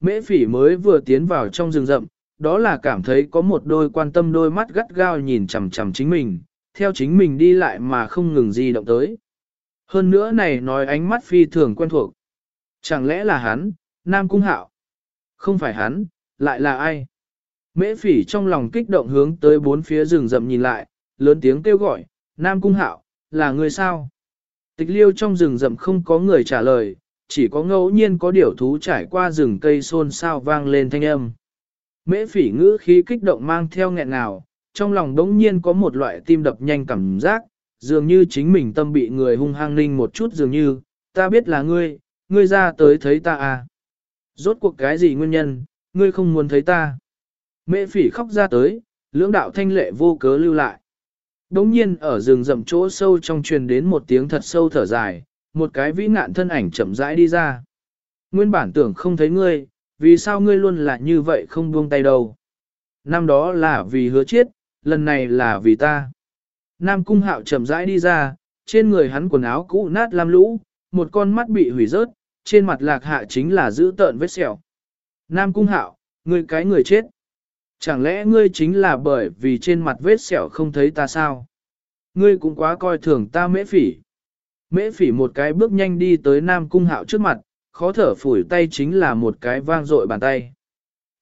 Mễ phỉ mới vừa tiến vào trong rừng rậm, đó là cảm thấy có một đôi quan tâm đôi mắt gắt gao nhìn chằm chằm chính mình, theo chính mình đi lại mà không ngừng di động tới. Hơn nữa này nói ánh mắt phi thường quen thuộc. Chẳng lẽ là hắn, Nam Cung Hạo? Không phải hắn, lại là ai? Mễ phỉ trong lòng kích động hướng tới bốn phía rừng rậm nhìn lại, lớn tiếng kêu gọi, Nam Cung Hạo, là người sao? Tịch liêu trong rừng rậm không có người trả lời, chỉ có ngẫu nhiên có điểu thú trải qua rừng cây xôn xao vang lên thanh âm. Mễ phỉ ngữ khí kích động mang theo nghẹn ngào, trong lòng đống nhiên có một loại tim đập nhanh cảm giác, dường như chính mình tâm bị người hung hăng ninh một chút dường như, ta biết là ngươi, ngươi ra tới thấy ta à. Rốt cuộc cái gì nguyên nhân, ngươi không muốn thấy ta. Mễ phỉ khóc ra tới, lưỡng đạo thanh lệ vô cớ lưu lại. Đống nhiên ở rừng rậm chỗ sâu trong truyền đến một tiếng thật sâu thở dài, một cái vĩ ngạn thân ảnh chậm rãi đi ra. Nguyên bản tưởng không thấy ngươi, vì sao ngươi luôn là như vậy không buông tay đâu. Năm đó là vì hứa chết, lần này là vì ta. Nam cung hạo chậm rãi đi ra, trên người hắn quần áo cũ nát lam lũ, một con mắt bị hủy rớt, trên mặt lạc hạ chính là giữ tợn vết sẹo. Nam cung hạo, ngươi cái người chết. Chẳng lẽ ngươi chính là bởi vì trên mặt vết sẹo không thấy ta sao? Ngươi cũng quá coi thường ta mễ phỉ. Mễ phỉ một cái bước nhanh đi tới Nam Cung Hạo trước mặt, khó thở phủi tay chính là một cái vang dội bàn tay.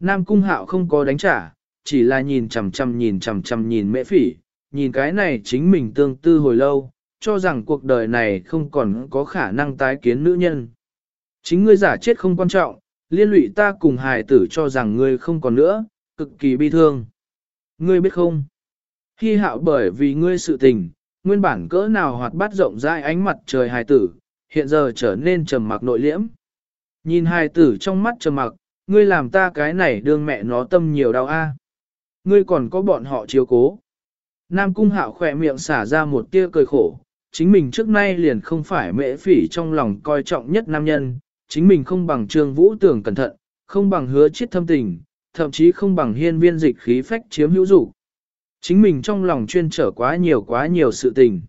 Nam Cung Hạo không có đánh trả, chỉ là nhìn chằm chằm nhìn chằm chằm nhìn mễ phỉ, nhìn cái này chính mình tương tư hồi lâu, cho rằng cuộc đời này không còn có khả năng tái kiến nữ nhân. Chính ngươi giả chết không quan trọng, liên lụy ta cùng hài tử cho rằng ngươi không còn nữa, cực kỳ bi thương. Ngươi biết không? Hy hạo bởi vì ngươi sự tình, nguyên bản cỡ nào hoạt bát rộng rãi ánh mặt trời hài tử, hiện giờ trở nên trầm mặc nội liễm. Nhìn hài tử trong mắt trầm mặc, ngươi làm ta cái này đương mẹ nó tâm nhiều đau a. Ngươi còn có bọn họ chiếu cố. Nam cung hạo khỏe miệng xả ra một tia cười khổ, chính mình trước nay liền không phải mễ phỉ trong lòng coi trọng nhất nam nhân, chính mình không bằng trương vũ tưởng cẩn thận, không bằng hứa chết thâm tình, thậm chí không bằng hiên viên dịch khí phách chiếm hữu dục Chính mình trong lòng chuyên trở quá nhiều quá nhiều sự tình.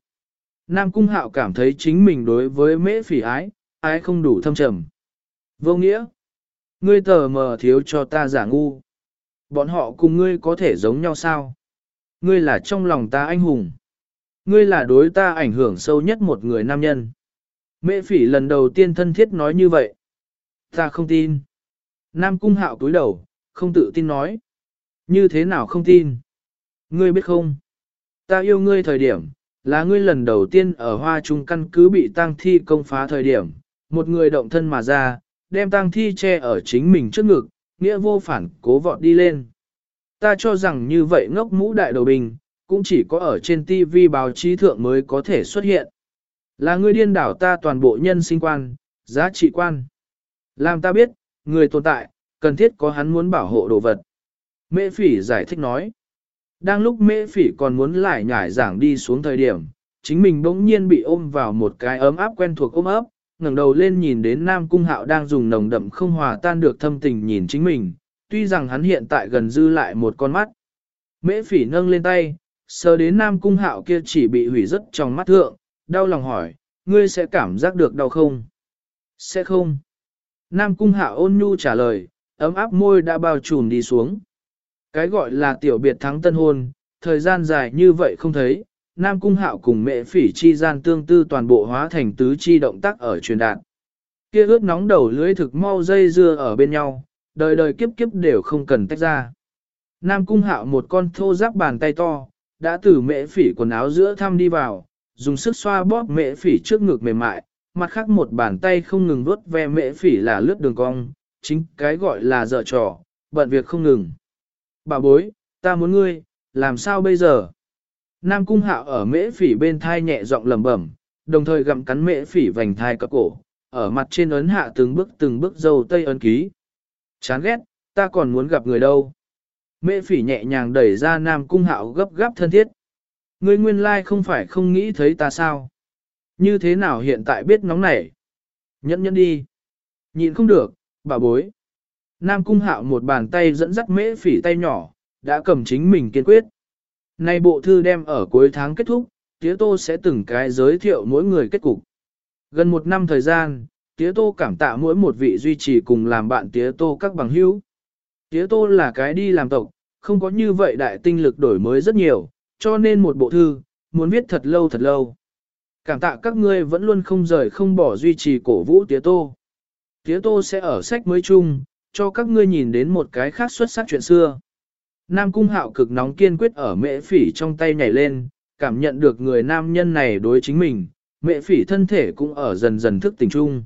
Nam Cung Hạo cảm thấy chính mình đối với mễ phỉ ái, ái không đủ thâm trầm. Vô nghĩa, ngươi tờ mờ thiếu cho ta giả ngu. Bọn họ cùng ngươi có thể giống nhau sao? Ngươi là trong lòng ta anh hùng. Ngươi là đối ta ảnh hưởng sâu nhất một người nam nhân. Mễ phỉ lần đầu tiên thân thiết nói như vậy. Ta không tin. Nam Cung Hạo cúi đầu, không tự tin nói. Như thế nào không tin? Ngươi biết không? Ta yêu ngươi thời điểm, là ngươi lần đầu tiên ở hoa trung căn cứ bị tang thi công phá thời điểm, một người động thân mà ra, đem tang thi che ở chính mình trước ngực, nghĩa vô phản cố vọt đi lên. Ta cho rằng như vậy ngốc mũ đại đầu bình, cũng chỉ có ở trên TV báo chí thượng mới có thể xuất hiện. Là ngươi điên đảo ta toàn bộ nhân sinh quan, giá trị quan. Làm ta biết, người tồn tại, cần thiết có hắn muốn bảo hộ đồ vật. Mễ phỉ giải thích nói. Đang lúc mễ phỉ còn muốn lại nhải giảng đi xuống thời điểm, chính mình bỗng nhiên bị ôm vào một cái ấm áp quen thuộc ôm ấp, ngẩng đầu lên nhìn đến Nam Cung Hạo đang dùng nồng đậm không hòa tan được thâm tình nhìn chính mình, tuy rằng hắn hiện tại gần dư lại một con mắt. Mễ phỉ nâng lên tay, sờ đến Nam Cung Hạo kia chỉ bị hủy rất trong mắt thượng, đau lòng hỏi, ngươi sẽ cảm giác được đau không? Sẽ không. Nam Cung Hạo ôn nhu trả lời, ấm áp môi đã bao trùm đi xuống. Cái gọi là tiểu biệt thắng tân hôn, thời gian dài như vậy không thấy, Nam Cung Hạo cùng mẹ phỉ chi gian tương tư toàn bộ hóa thành tứ chi động tác ở truyền đạt. Kia ướt nóng đầu lưỡi thực mau dây dưa ở bên nhau, đời đời kiếp kiếp đều không cần tách ra. Nam Cung Hạo một con thô giáp bàn tay to, đã từ mẹ phỉ quần áo giữa thăm đi vào, dùng sức xoa bóp mẹ phỉ trước ngực mềm mại, mặt khác một bàn tay không ngừng vuốt ve mẹ phỉ là lướt đường cong, chính cái gọi là dở trò, bận việc không ngừng. Bà bối, ta muốn ngươi, làm sao bây giờ? Nam cung hạo ở mễ phỉ bên thai nhẹ giọng lẩm bẩm, đồng thời gặm cắn mễ phỉ vành thai cập cổ, ở mặt trên ấn hạ từng bước từng bước dầu tây ấn ký. Chán ghét, ta còn muốn gặp người đâu. Mễ phỉ nhẹ nhàng đẩy ra Nam cung hạo gấp gáp thân thiết. Ngươi nguyên lai không phải không nghĩ thấy ta sao? Như thế nào hiện tại biết nóng nảy? Nhẫn nhẫn đi. Nhịn không được, bà bối. Nam Cung Hạo một bàn tay dẫn dắt mễ phỉ tay nhỏ, đã cầm chính mình kiên quyết. Nay bộ thư đem ở cuối tháng kết thúc, tía tô sẽ từng cái giới thiệu mỗi người kết cục. Gần một năm thời gian, tía tô cảm tạ mỗi một vị duy trì cùng làm bạn tía tô các bằng hữu. Tía tô là cái đi làm tộc, không có như vậy đại tinh lực đổi mới rất nhiều, cho nên một bộ thư, muốn viết thật lâu thật lâu. Cảm tạ các ngươi vẫn luôn không rời không bỏ duy trì cổ vũ tía tô. Tía tô sẽ ở sách mới chung, cho các ngươi nhìn đến một cái khác xuất sắc chuyện xưa. Nam cung hạo cực nóng kiên quyết ở mễ phỉ trong tay nhảy lên, cảm nhận được người nam nhân này đối chính mình, mễ phỉ thân thể cũng ở dần dần thức tỉnh chung.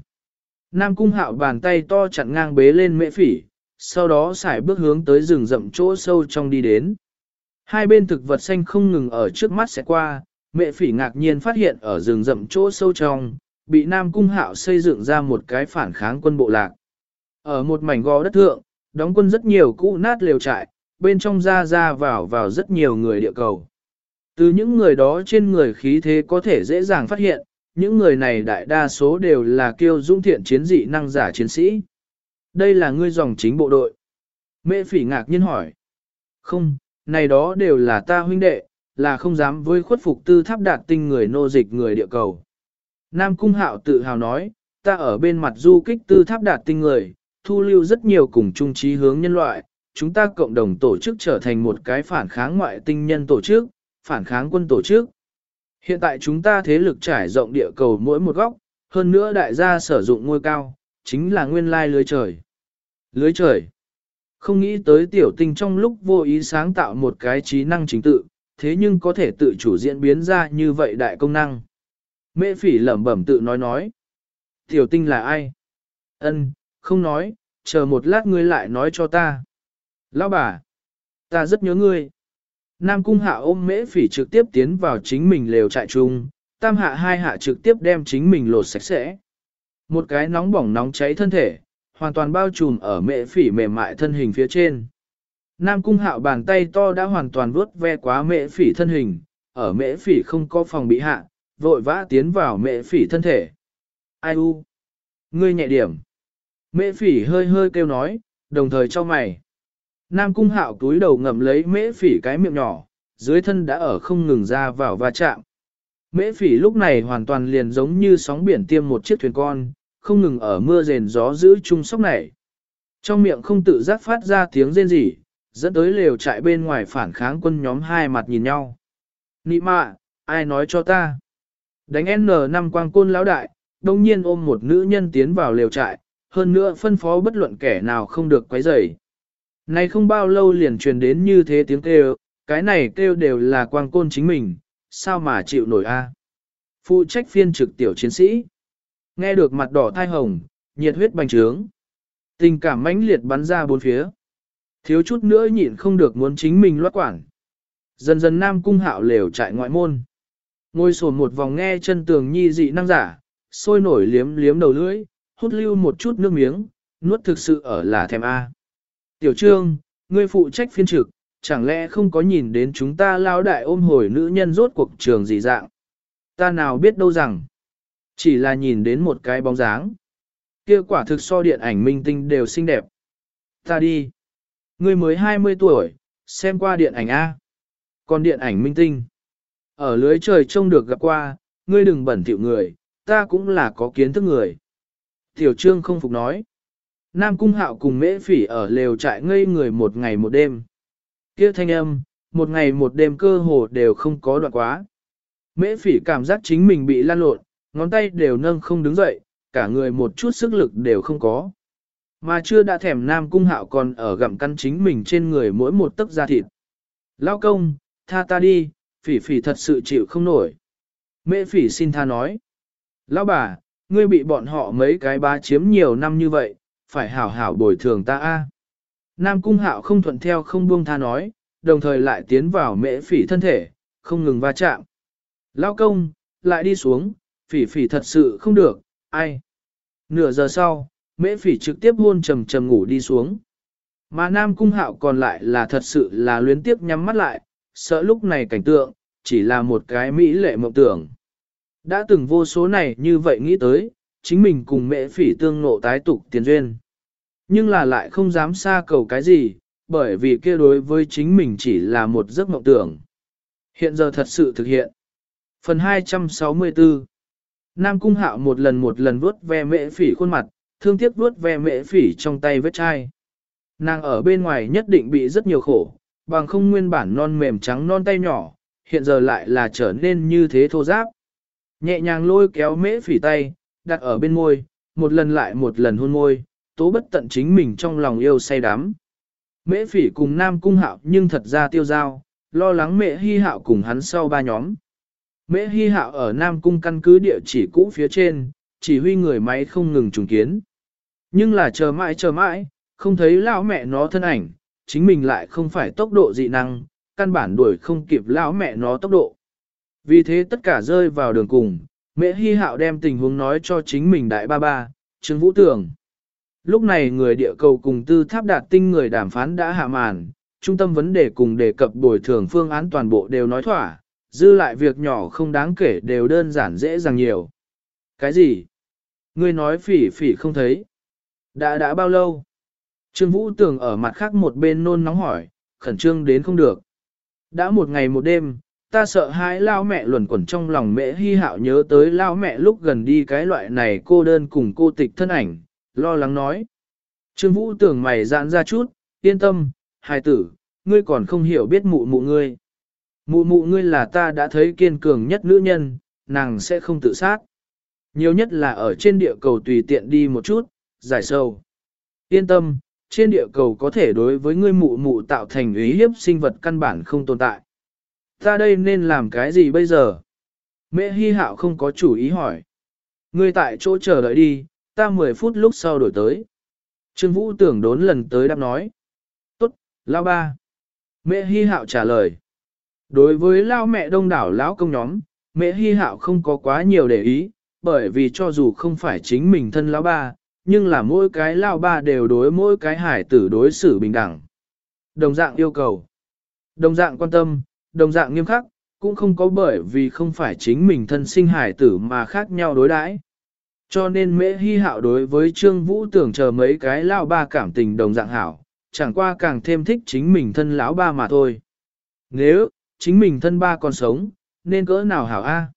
Nam cung hạo bàn tay to chặn ngang bế lên mễ phỉ, sau đó xài bước hướng tới rừng rậm chỗ sâu trong đi đến. Hai bên thực vật xanh không ngừng ở trước mắt sẽ qua, mẹ phỉ ngạc nhiên phát hiện ở rừng rậm chỗ sâu trong, bị Nam Cung Hạo xây dựng ra một cái phản kháng quân bộ lạc. Ở một mảnh gò đất thượng, đóng quân rất nhiều cũ nát lều trại, bên trong ra ra vào vào rất nhiều người địa cầu. Từ những người đó trên người khí thế có thể dễ dàng phát hiện, những người này đại đa số đều là kiêu dũng thiện chiến dị năng giả chiến sĩ. Đây là ngươi dòng chính bộ đội. Mẹ phỉ ngạc nhiên hỏi. Không, này đó đều là ta huynh đệ, là không dám với khuất phục tư tháp đạt tinh người nô dịch người địa cầu. Nam Cung Hạo tự hào nói, ta ở bên mặt du kích tư tháp đạt tinh người, thu lưu rất nhiều cùng chung trí hướng nhân loại, chúng ta cộng đồng tổ chức trở thành một cái phản kháng ngoại tinh nhân tổ chức, phản kháng quân tổ chức. Hiện tại chúng ta thế lực trải rộng địa cầu mỗi một góc, hơn nữa đại gia sử dụng ngôi cao, chính là nguyên lai lưới trời. Lưới trời. Không nghĩ tới tiểu tinh trong lúc vô ý sáng tạo một cái trí năng chính tự, thế nhưng có thể tự chủ diễn biến ra như vậy đại công năng. Mễ phỉ lẩm bẩm tự nói nói. Tiểu tinh là ai? Ân, không nói, chờ một lát ngươi lại nói cho ta. Lão bà, ta rất nhớ ngươi. Nam cung hạ ôm mễ phỉ trực tiếp tiến vào chính mình lều trại chung, tam hạ hai hạ trực tiếp đem chính mình lột sạch sẽ. Một cái nóng bỏng nóng cháy thân thể, hoàn toàn bao trùm ở mễ phỉ mềm mại thân hình phía trên. Nam cung hạo bàn tay to đã hoàn toàn vuốt ve quá mễ phỉ thân hình, ở mễ phỉ không có phòng bị hạ, vội vã tiến vào mễ phỉ thân thể. Ai u? Ngươi nhẹ điểm. Mễ phỉ hơi hơi kêu nói, đồng thời cho mày. Nam cung hạo túi đầu ngậm lấy mễ phỉ cái miệng nhỏ, dưới thân đã ở không ngừng ra vào va chạm. Mễ phỉ lúc này hoàn toàn liền giống như sóng biển tiêm một chiếc thuyền con, không ngừng ở mưa rền gió giữ chung sóc này. Trong miệng không tự giác phát ra tiếng rên rỉ, dẫn tới lều trại bên ngoài phản kháng quân nhóm hai mặt nhìn nhau. Nị mạ, ai nói cho ta? Đánh N5 quang côn lão đại, đông nhiên ôm một nữ nhân tiến vào lều trại, hơn nữa phân phó bất luận kẻ nào không được quấy rầy. Này không bao lâu liền truyền đến như thế tiếng kêu, cái này kêu đều là quang côn chính mình, sao mà chịu nổi a? Phụ trách phiên trực tiểu chiến sĩ. Nghe được mặt đỏ thai hồng, nhiệt huyết bành trướng. Tình cảm mãnh liệt bắn ra bốn phía. Thiếu chút nữa nhịn không được muốn chính mình loát quản. Dần dần nam cung hạo lều trại ngoại môn. Ngồi sồn một vòng nghe chân tường nhi dị năng giả, sôi nổi liếm liếm đầu lưỡi, hút lưu một chút nước miếng, nuốt thực sự ở là thèm A. Tiểu trương, ngươi phụ trách phiên trực, chẳng lẽ không có nhìn đến chúng ta lao đại ôm hồi nữ nhân rốt cuộc trường gì dạng? Ta nào biết đâu rằng, chỉ là nhìn đến một cái bóng dáng. Kia quả thực so điện ảnh minh tinh đều xinh đẹp. Ta đi. Ngươi mới 20 tuổi, xem qua điện ảnh A. Còn điện ảnh minh tinh. Ở lưới trời trông được gặp qua, ngươi đừng bẩn thỉu người, ta cũng là có kiến thức người. Tiểu trương không phục nói. Nam cung hạo cùng mễ phỉ ở lều trại ngây người một ngày một đêm. Kia thanh âm, một ngày một đêm cơ hồ đều không có đoạn quá. Mễ phỉ cảm giác chính mình bị lan lộn, ngón tay đều nâng không đứng dậy, cả người một chút sức lực đều không có. Mà chưa đã thèm nam cung hạo còn ở gặm căn chính mình trên người mỗi một tấc da thịt. Lao công, tha ta đi, phỉ phỉ thật sự chịu không nổi. Mễ phỉ xin tha nói. Lão bà, ngươi bị bọn họ mấy cái bá chiếm nhiều năm như vậy, phải hảo hảo bồi thường ta a. Nam cung hạo không thuận theo không buông tha nói, đồng thời lại tiến vào mễ phỉ thân thể, không ngừng va chạm. Lao công, lại đi xuống, phỉ phỉ thật sự không được, ai. Nửa giờ sau, mễ phỉ trực tiếp hôn trầm trầm ngủ đi xuống. Mà Nam Cung Hạo còn lại là thật sự là luyến tiếp nhắm mắt lại, sợ lúc này cảnh tượng, chỉ là một cái mỹ lệ mộng tưởng. Đã từng vô số này như vậy nghĩ tới, chính mình cùng mẹ phỉ tương nộ tái tục tiền duyên. Nhưng là lại không dám xa cầu cái gì, bởi vì kia đối với chính mình chỉ là một giấc mộng tưởng. Hiện giờ thật sự thực hiện. Phần 264 Nam Cung Hạo một lần một lần vuốt ve mễ phỉ khuôn mặt, thương tiếc vuốt ve mễ phỉ trong tay vết chai. Nàng ở bên ngoài nhất định bị rất nhiều khổ, bằng không nguyên bản non mềm trắng non tay nhỏ, hiện giờ lại là trở nên như thế thô giáp. Nhẹ nhàng lôi kéo mễ phỉ tay, đặt ở bên môi, một lần lại một lần hôn môi, tố bất tận chính mình trong lòng yêu say đắm. Mễ phỉ cùng Nam Cung Hạo nhưng thật ra tiêu giao, lo lắng mẹ hy hạo cùng hắn sau ba nhóm. Mễ hy hạo ở Nam Cung căn cứ địa chỉ cũ phía trên, chỉ huy người máy không ngừng trùng kiến. Nhưng là chờ mãi chờ mãi, không thấy lão mẹ nó thân ảnh, chính mình lại không phải tốc độ dị năng, căn bản đuổi không kịp lão mẹ nó tốc độ. Vì thế tất cả rơi vào đường cùng, mẹ hy hạo đem tình huống nói cho chính mình đại ba ba, Trương Vũ Tường. Lúc này người địa cầu cùng tư tháp đạt tinh người đàm phán đã hạ màn, trung tâm vấn đề cùng đề cập bồi thường phương án toàn bộ đều nói thỏa, dư lại việc nhỏ không đáng kể đều đơn giản dễ dàng nhiều. Cái gì? Ngươi nói phỉ phỉ không thấy. Đã đã bao lâu? Trương Vũ Tường ở mặt khác một bên nôn nóng hỏi, khẩn trương đến không được. Đã một ngày một đêm, ta sợ hãi lao mẹ luẩn quẩn trong lòng mẹ hy hạo nhớ tới lao mẹ lúc gần đi cái loại này cô đơn cùng cô tịch thân ảnh, lo lắng nói. Trương Vũ tưởng mày giãn ra chút, yên tâm, hài tử, ngươi còn không hiểu biết mụ mụ ngươi. Mụ mụ ngươi là ta đã thấy kiên cường nhất nữ nhân, nàng sẽ không tự sát. Nhiều nhất là ở trên địa cầu tùy tiện đi một chút, giải sâu. Yên tâm, trên địa cầu có thể đối với ngươi mụ mụ tạo thành ý hiếp sinh vật căn bản không tồn tại. Ta đây nên làm cái gì bây giờ? Mẹ hy hạo không có chủ ý hỏi. Ngươi tại chỗ chờ đợi đi, ta 10 phút lúc sau đổi tới. Trương Vũ tưởng đốn lần tới đáp nói. Tốt, lao ba. Mẹ hy hạo trả lời. Đối với lao mẹ đông đảo lão công nhóm, mẹ hy hạo không có quá nhiều để ý, bởi vì cho dù không phải chính mình thân lão ba, nhưng là mỗi cái lao ba đều đối mỗi cái hải tử đối xử bình đẳng. Đồng dạng yêu cầu, đồng dạng quan tâm, đồng dạng nghiêm khắc, cũng không có bởi vì không phải chính mình thân sinh hải tử mà khác nhau đối đãi. Cho nên mễ hy hạo đối với Trương Vũ tưởng chờ mấy cái lao ba cảm tình đồng dạng hảo, chẳng qua càng thêm thích chính mình thân lão ba mà thôi. Nếu, chính mình thân ba còn sống, nên cỡ nào hảo a?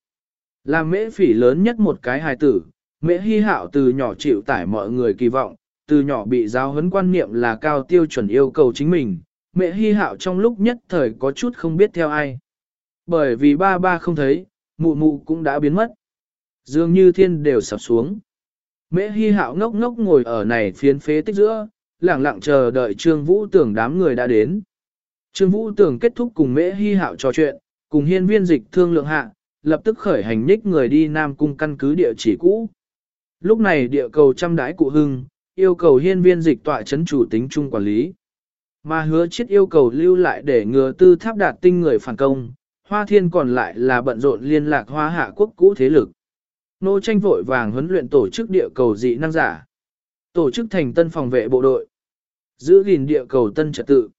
Là mễ phỉ lớn nhất một cái hài tử, mễ hy hạo từ nhỏ chịu tải mọi người kỳ vọng, từ nhỏ bị giáo huấn quan niệm là cao tiêu chuẩn yêu cầu chính mình, mẹ hy hạo trong lúc nhất thời có chút không biết theo ai. Bởi vì ba ba không thấy, mụ mụ cũng đã biến mất. Dường như thiên đều sập xuống. Mẹ hy hạo ngốc ngốc ngồi ở này phiến phế tích giữa, lặng lặng chờ đợi Trương Vũ Tưởng đám người đã đến. Trương Vũ Tưởng kết thúc cùng mẹ hy hạo trò chuyện, cùng hiên viên dịch thương lượng hạ, lập tức khởi hành nhích người đi Nam Cung căn cứ địa chỉ cũ. Lúc này địa cầu trăm đái cụ hưng, yêu cầu hiên viên dịch tọa chấn chủ tính chung quản lý. Mà hứa chết yêu cầu lưu lại để ngừa tư tháp đạt tinh người phản công, hoa thiên còn lại là bận rộn liên lạc hoa hạ quốc cũ thế lực. Nô tranh vội vàng huấn luyện tổ chức địa cầu dị năng giả. Tổ chức thành tân phòng vệ bộ đội. Giữ gìn địa cầu tân trật tự.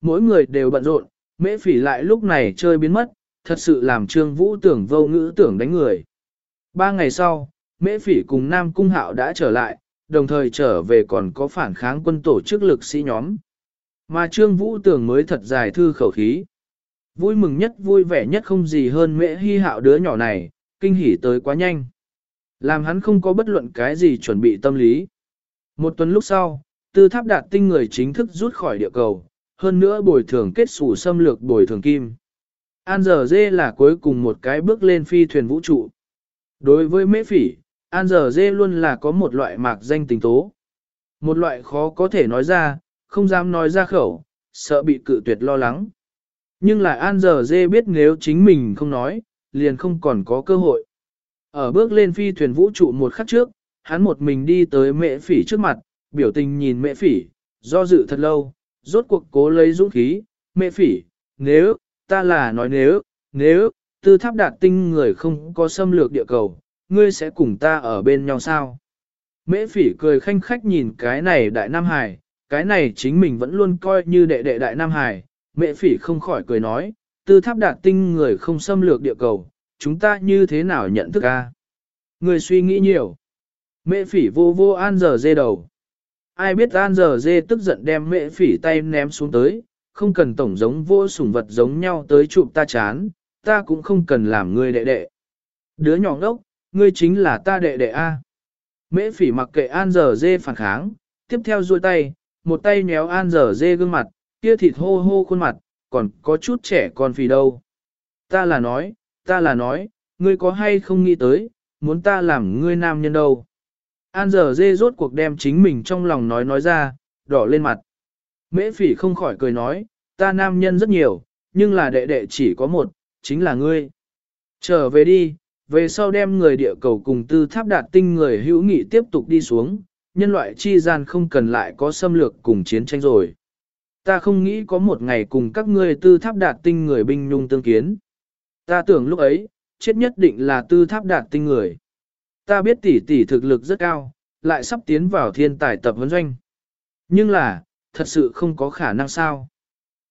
Mỗi người đều bận rộn, mễ phỉ lại lúc này chơi biến mất, thật sự làm trương vũ tưởng vô ngữ tưởng đánh người. Ba ngày sau, mễ phỉ cùng Nam Cung Hạo đã trở lại, đồng thời trở về còn có phản kháng quân tổ chức lực sĩ nhóm. Mà Trương Vũ Tường mới thật dài thư khẩu khí. Vui mừng nhất vui vẻ nhất không gì hơn mẹ hy hạo đứa nhỏ này, kinh hỉ tới quá nhanh. Làm hắn không có bất luận cái gì chuẩn bị tâm lý. Một tuần lúc sau, tư tháp đạt tinh người chính thức rút khỏi địa cầu, hơn nữa bồi thường kết sủ xâm lược bồi thường kim. An giờ dê là cuối cùng một cái bước lên phi thuyền vũ trụ. Đối với mễ phỉ, An giờ dê luôn là có một loại mạc danh tình tố. Một loại khó có thể nói ra, không dám nói ra khẩu, sợ bị cự tuyệt lo lắng. Nhưng lại An giờ dê biết nếu chính mình không nói, liền không còn có cơ hội. Ở bước lên phi thuyền vũ trụ một khắc trước, hắn một mình đi tới mẹ phỉ trước mặt, biểu tình nhìn mẹ phỉ, do dự thật lâu, rốt cuộc cố lấy dũng khí, mẹ phỉ, nếu, ta là nói nếu, nếu, tư tháp đạt tinh người không có xâm lược địa cầu, ngươi sẽ cùng ta ở bên nhau sao? Mễ phỉ cười khanh khách nhìn cái này đại Nam Hải, cái này chính mình vẫn luôn coi như đệ đệ đại Nam Hải, mẹ phỉ không khỏi cười nói, tư tháp đạt tinh người không xâm lược địa cầu, chúng ta như thế nào nhận thức a? Người suy nghĩ nhiều. Mẹ phỉ vô vô an giờ dê đầu. Ai biết an giờ dê tức giận đem mẹ phỉ tay ném xuống tới, không cần tổng giống vô sủng vật giống nhau tới chụp ta chán, ta cũng không cần làm người đệ đệ. Đứa nhỏ ngốc, ngươi chính là ta đệ đệ A. Mễ phỉ mặc kệ An giờ dê phản kháng, tiếp theo duỗi tay, một tay nhéo An giờ dê gương mặt, kia thịt hô hô khuôn mặt, còn có chút trẻ con phì đâu. Ta là nói, ta là nói, ngươi có hay không nghĩ tới, muốn ta làm ngươi nam nhân đâu. An giờ dê rốt cuộc đem chính mình trong lòng nói nói ra, đỏ lên mặt. Mễ phỉ không khỏi cười nói, ta nam nhân rất nhiều, nhưng là đệ đệ chỉ có một, chính là ngươi. Trở về đi, về sau đem người địa cầu cùng tư tháp đạt tinh người hữu nghị tiếp tục đi xuống, nhân loại chi gian không cần lại có xâm lược cùng chiến tranh rồi. Ta không nghĩ có một ngày cùng các ngươi tư tháp đạt tinh người binh nhung tương kiến. Ta tưởng lúc ấy, chết nhất định là tư tháp đạt tinh người. Ta biết tỷ tỷ thực lực rất cao, lại sắp tiến vào thiên tài tập huấn doanh. Nhưng là, thật sự không có khả năng sao.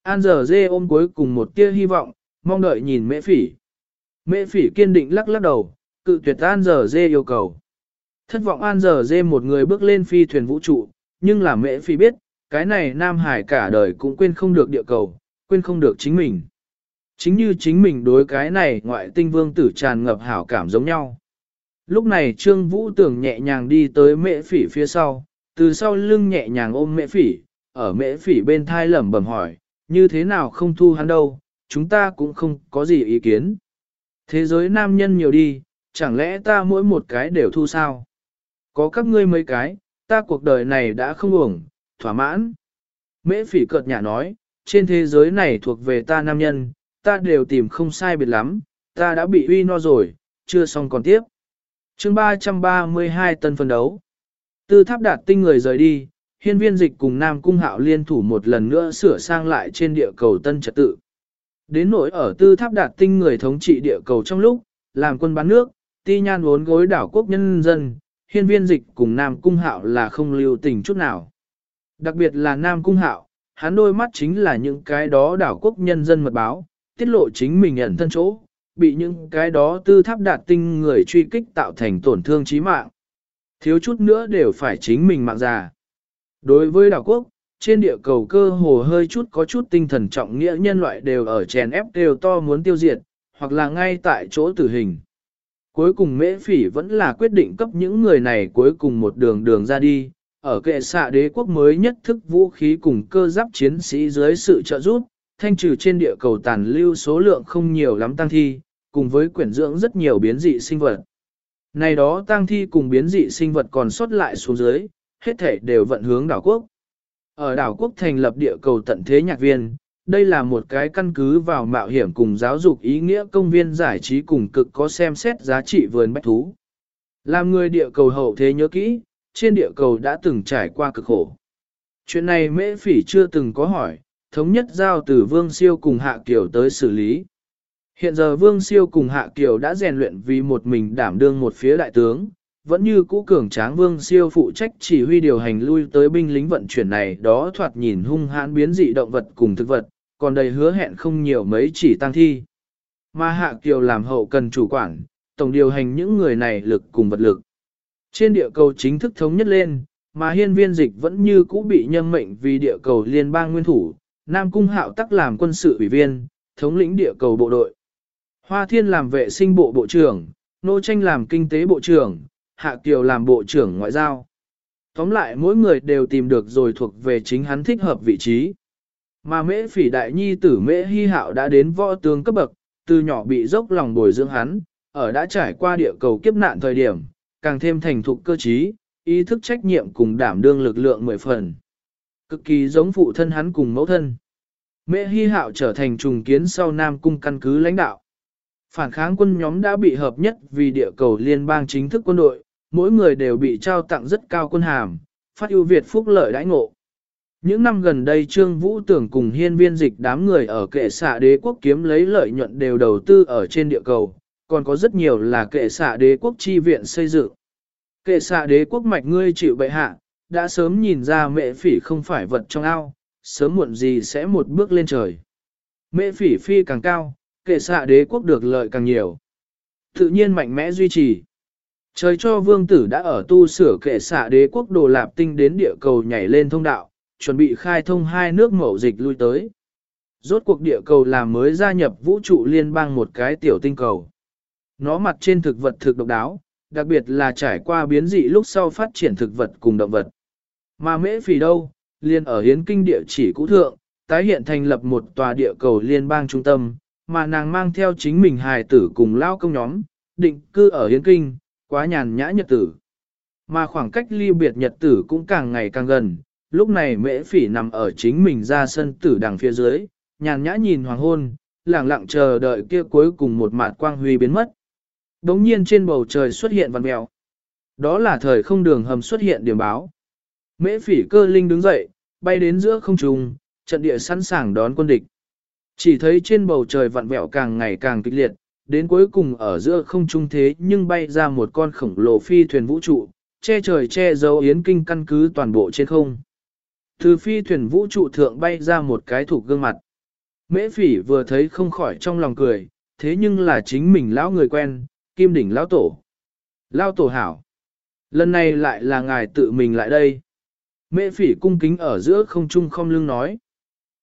An giờ dê ôm cuối cùng một tia hy vọng, mong đợi nhìn mễ phỉ. Mễ phỉ kiên định lắc lắc đầu, cự tuyệt An giờ dê yêu cầu. Thất vọng An giờ dê một người bước lên phi thuyền vũ trụ, nhưng là mễ phi biết, cái này Nam Hải cả đời cũng quên không được địa cầu, quên không được chính mình. Chính như chính mình đối cái này ngoại tinh vương tử tràn ngập hảo cảm giống nhau. Lúc này Trương Vũ tưởng nhẹ nhàng đi tới mễ phỉ phía sau, từ sau lưng nhẹ nhàng ôm mễ phỉ, ở mễ phỉ bên thai lẩm bẩm hỏi, như thế nào không thu hắn đâu, chúng ta cũng không có gì ý kiến. Thế giới nam nhân nhiều đi, chẳng lẽ ta mỗi một cái đều thu sao? Có các ngươi mấy cái, ta cuộc đời này đã không uổng, thỏa mãn. Mễ phỉ cợt nhả nói, trên thế giới này thuộc về ta nam nhân, ta đều tìm không sai biệt lắm, ta đã bị uy no rồi, chưa xong còn tiếp. chương 332 tân phân đấu. Tư tháp đạt tinh người rời đi, hiên viên dịch cùng Nam Cung Hạo liên thủ một lần nữa sửa sang lại trên địa cầu tân trật tự. Đến nỗi ở tư tháp đạt tinh người thống trị địa cầu trong lúc, làm quân bán nước, ti nhan vốn gối đảo quốc nhân dân, hiên viên dịch cùng Nam Cung Hạo là không lưu tình chút nào. Đặc biệt là Nam Cung Hạo, hắn đôi mắt chính là những cái đó đảo quốc nhân dân mật báo, tiết lộ chính mình ẩn thân chỗ, bị những cái đó tư tháp đạt tinh người truy kích tạo thành tổn thương chí mạng. Thiếu chút nữa đều phải chính mình mạng già. Đối với đảo quốc, trên địa cầu cơ hồ hơi chút có chút tinh thần trọng nghĩa nhân loại đều ở chèn ép đều to muốn tiêu diệt, hoặc là ngay tại chỗ tử hình. Cuối cùng mễ phỉ vẫn là quyết định cấp những người này cuối cùng một đường đường ra đi, ở kệ xạ đế quốc mới nhất thức vũ khí cùng cơ giáp chiến sĩ dưới sự trợ giúp, thanh trừ trên địa cầu tàn lưu số lượng không nhiều lắm tăng thi, cùng với quyển dưỡng rất nhiều biến dị sinh vật. Này đó tăng thi cùng biến dị sinh vật còn sót lại xuống dưới, hết thể đều vận hướng đảo quốc. Ở đảo quốc thành lập địa cầu tận thế nhạc viên, đây là một cái căn cứ vào mạo hiểm cùng giáo dục ý nghĩa công viên giải trí cùng cực có xem xét giá trị vườn bách thú. Làm người địa cầu hậu thế nhớ kỹ, trên địa cầu đã từng trải qua cực khổ. Chuyện này mễ phỉ chưa từng có hỏi, thống nhất giao từ Vương Siêu cùng Hạ Kiều tới xử lý. Hiện giờ Vương Siêu cùng Hạ Kiều đã rèn luyện vì một mình đảm đương một phía đại tướng, vẫn như cũ cường tráng Vương Siêu phụ trách chỉ huy điều hành lui tới binh lính vận chuyển này đó thoạt nhìn hung hãn biến dị động vật cùng thực vật, còn đầy hứa hẹn không nhiều mấy chỉ tăng thi. Mà Hạ Kiều làm hậu cần chủ quản, tổng điều hành những người này lực cùng vật lực. Trên địa cầu chính thức thống nhất lên, mà hiên viên dịch vẫn như cũ bị nhâm mệnh vì địa cầu liên bang nguyên thủ, Nam Cung Hạo tắc làm quân sự ủy viên, thống lĩnh địa cầu bộ đội. Hoa Thiên làm vệ sinh bộ bộ trưởng, Nô Tranh làm kinh tế bộ trưởng, Hạ Kiều làm bộ trưởng ngoại giao. Tóm lại mỗi người đều tìm được rồi thuộc về chính hắn thích hợp vị trí. Mà mễ phỉ đại nhi tử mễ hy hạo đã đến võ tướng cấp bậc, từ nhỏ bị dốc lòng bồi dưỡng hắn, ở đã trải qua địa cầu kiếp nạn thời điểm, càng thêm thành thục cơ trí, ý thức trách nhiệm cùng đảm đương lực lượng mười phần. Cực kỳ giống phụ thân hắn cùng mẫu thân. Mễ Hy Hạo trở thành trùng kiến sau Nam Cung căn cứ lãnh đạo. Phản kháng quân nhóm đã bị hợp nhất vì địa cầu liên bang chính thức quân đội, mỗi người đều bị trao tặng rất cao quân hàm, phát ưu Việt phúc lợi đãi ngộ. Những năm gần đây Trương Vũ Tưởng cùng hiên viên dịch đám người ở kệ xạ đế quốc kiếm lấy lợi nhuận đều đầu tư ở trên địa cầu, còn có rất nhiều là kệ xạ đế quốc chi viện xây dựng. Kệ xạ đế quốc mạch ngươi chịu bệ hạ, đã sớm nhìn ra mẹ phỉ không phải vật trong ao, sớm muộn gì sẽ một bước lên trời. Mẹ phỉ phi càng cao, kệ xạ đế quốc được lợi càng nhiều. Tự nhiên mạnh mẽ duy trì. Trời cho vương tử đã ở tu sửa kệ xạ đế quốc đồ lạp tinh đến địa cầu nhảy lên thông đạo, chuẩn bị khai thông hai nước mậu dịch lui tới. Rốt cuộc địa cầu là mới gia nhập vũ trụ liên bang một cái tiểu tinh cầu. Nó mặt trên thực vật thực độc đáo, đặc biệt là trải qua biến dị lúc sau phát triển thực vật cùng động vật. Mà mễ phỉ đâu, liền ở hiến kinh địa chỉ cũ thượng, tái hiện thành lập một tòa địa cầu liên bang trung tâm, mà nàng mang theo chính mình hài tử cùng lao công nhóm, định cư ở hiến kinh, quá nhàn nhã nhật tử. Mà khoảng cách ly biệt nhật tử cũng càng ngày càng gần, lúc này mễ phỉ nằm ở chính mình ra sân tử đằng phía dưới, nhàn nhã nhìn hoàng hôn, lặng lặng chờ đợi kia cuối cùng một mạt quang huy biến mất. Đống nhiên trên bầu trời xuất hiện văn mèo. Đó là thời không đường hầm xuất hiện điểm báo. Mễ phỉ cơ linh đứng dậy, bay đến giữa không trung, trận địa sẵn sàng đón quân địch. Chỉ thấy trên bầu trời vặn vẹo càng ngày càng kịch liệt, đến cuối cùng ở giữa không trung thế nhưng bay ra một con khổng lồ phi thuyền vũ trụ, che trời che dấu yến kinh căn cứ toàn bộ trên không. Từ phi thuyền vũ trụ thượng bay ra một cái thủ gương mặt. Mễ phỉ vừa thấy không khỏi trong lòng cười, thế nhưng là chính mình lão người quen, kim đỉnh lão tổ. Lão tổ hảo. Lần này lại là ngài tự mình lại đây. Mễ phỉ cung kính ở giữa không trung không lưng nói.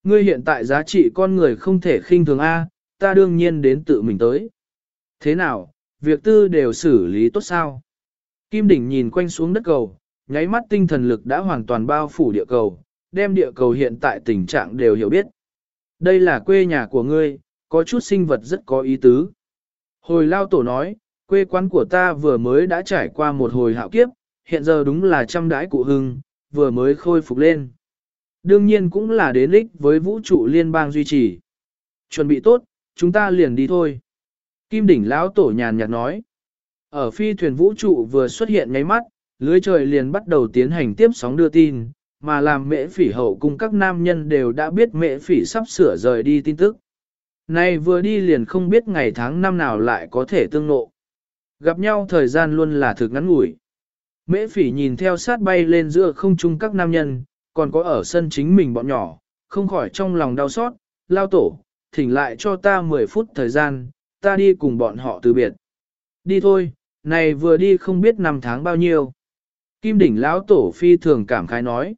Ngươi hiện tại giá trị con người không thể khinh thường A, ta đương nhiên đến tự mình tới. Thế nào, việc tư đều xử lý tốt sao? Kim đỉnh nhìn quanh xuống đất cầu, nháy mắt tinh thần lực đã hoàn toàn bao phủ địa cầu, đem địa cầu hiện tại tình trạng đều hiểu biết. Đây là quê nhà của ngươi, có chút sinh vật rất có ý tứ. Hồi lao tổ nói, quê quán của ta vừa mới đã trải qua một hồi hạo kiếp, hiện giờ đúng là trăm đái cụ hưng, vừa mới khôi phục lên. Đương nhiên cũng là đến lích với vũ trụ liên bang duy trì. Chuẩn bị tốt, chúng ta liền đi thôi. Kim đỉnh lão tổ nhàn nhạt nói. Ở phi thuyền vũ trụ vừa xuất hiện ngay mắt, lưới trời liền bắt đầu tiến hành tiếp sóng đưa tin, mà làm mễ phỉ hậu cùng các nam nhân đều đã biết mễ phỉ sắp sửa rời đi tin tức. Này vừa đi liền không biết ngày tháng năm nào lại có thể tương nộ. Gặp nhau thời gian luôn là thực ngắn ngủi. Mễ phỉ nhìn theo sát bay lên giữa không trung các nam nhân, còn có ở sân chính mình bọn nhỏ, không khỏi trong lòng đau xót, lao tổ, thỉnh lại cho ta 10 phút thời gian, ta đi cùng bọn họ từ biệt. Đi thôi, này vừa đi không biết năm tháng bao nhiêu. Kim đỉnh lão tổ phi thường cảm khái nói.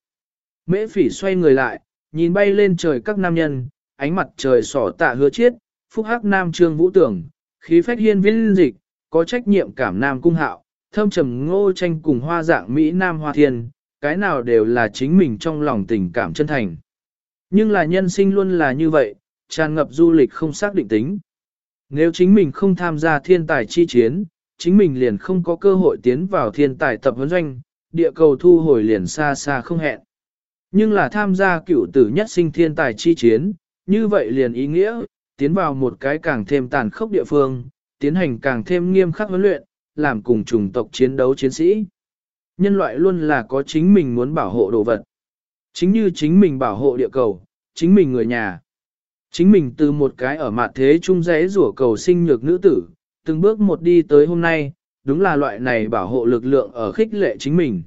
Mễ phỉ xoay người lại, nhìn bay lên trời các nam nhân, ánh mặt trời sỏ tạ hứa chiết, phúc hắc nam trương vũ tưởng, khí phách hiên viên dịch, có trách nhiệm cảm nam cung hạo, thâm trầm ngô tranh cùng hoa dạng Mỹ Nam Hoa Thiên, cái nào đều là chính mình trong lòng tình cảm chân thành. Nhưng là nhân sinh luôn là như vậy, tràn ngập du lịch không xác định tính. Nếu chính mình không tham gia thiên tài chi chiến, chính mình liền không có cơ hội tiến vào thiên tài tập huấn doanh, địa cầu thu hồi liền xa xa không hẹn. Nhưng là tham gia cựu tử nhất sinh thiên tài chi chiến, như vậy liền ý nghĩa, tiến vào một cái càng thêm tàn khốc địa phương, tiến hành càng thêm nghiêm khắc huấn luyện, làm cùng chủng tộc chiến đấu chiến sĩ. Nhân loại luôn là có chính mình muốn bảo hộ đồ vật. Chính như chính mình bảo hộ địa cầu, chính mình người nhà. Chính mình từ một cái ở mặt thế trung rẽ rủa cầu sinh nhược nữ tử, từng bước một đi tới hôm nay, đúng là loại này bảo hộ lực lượng ở khích lệ chính mình.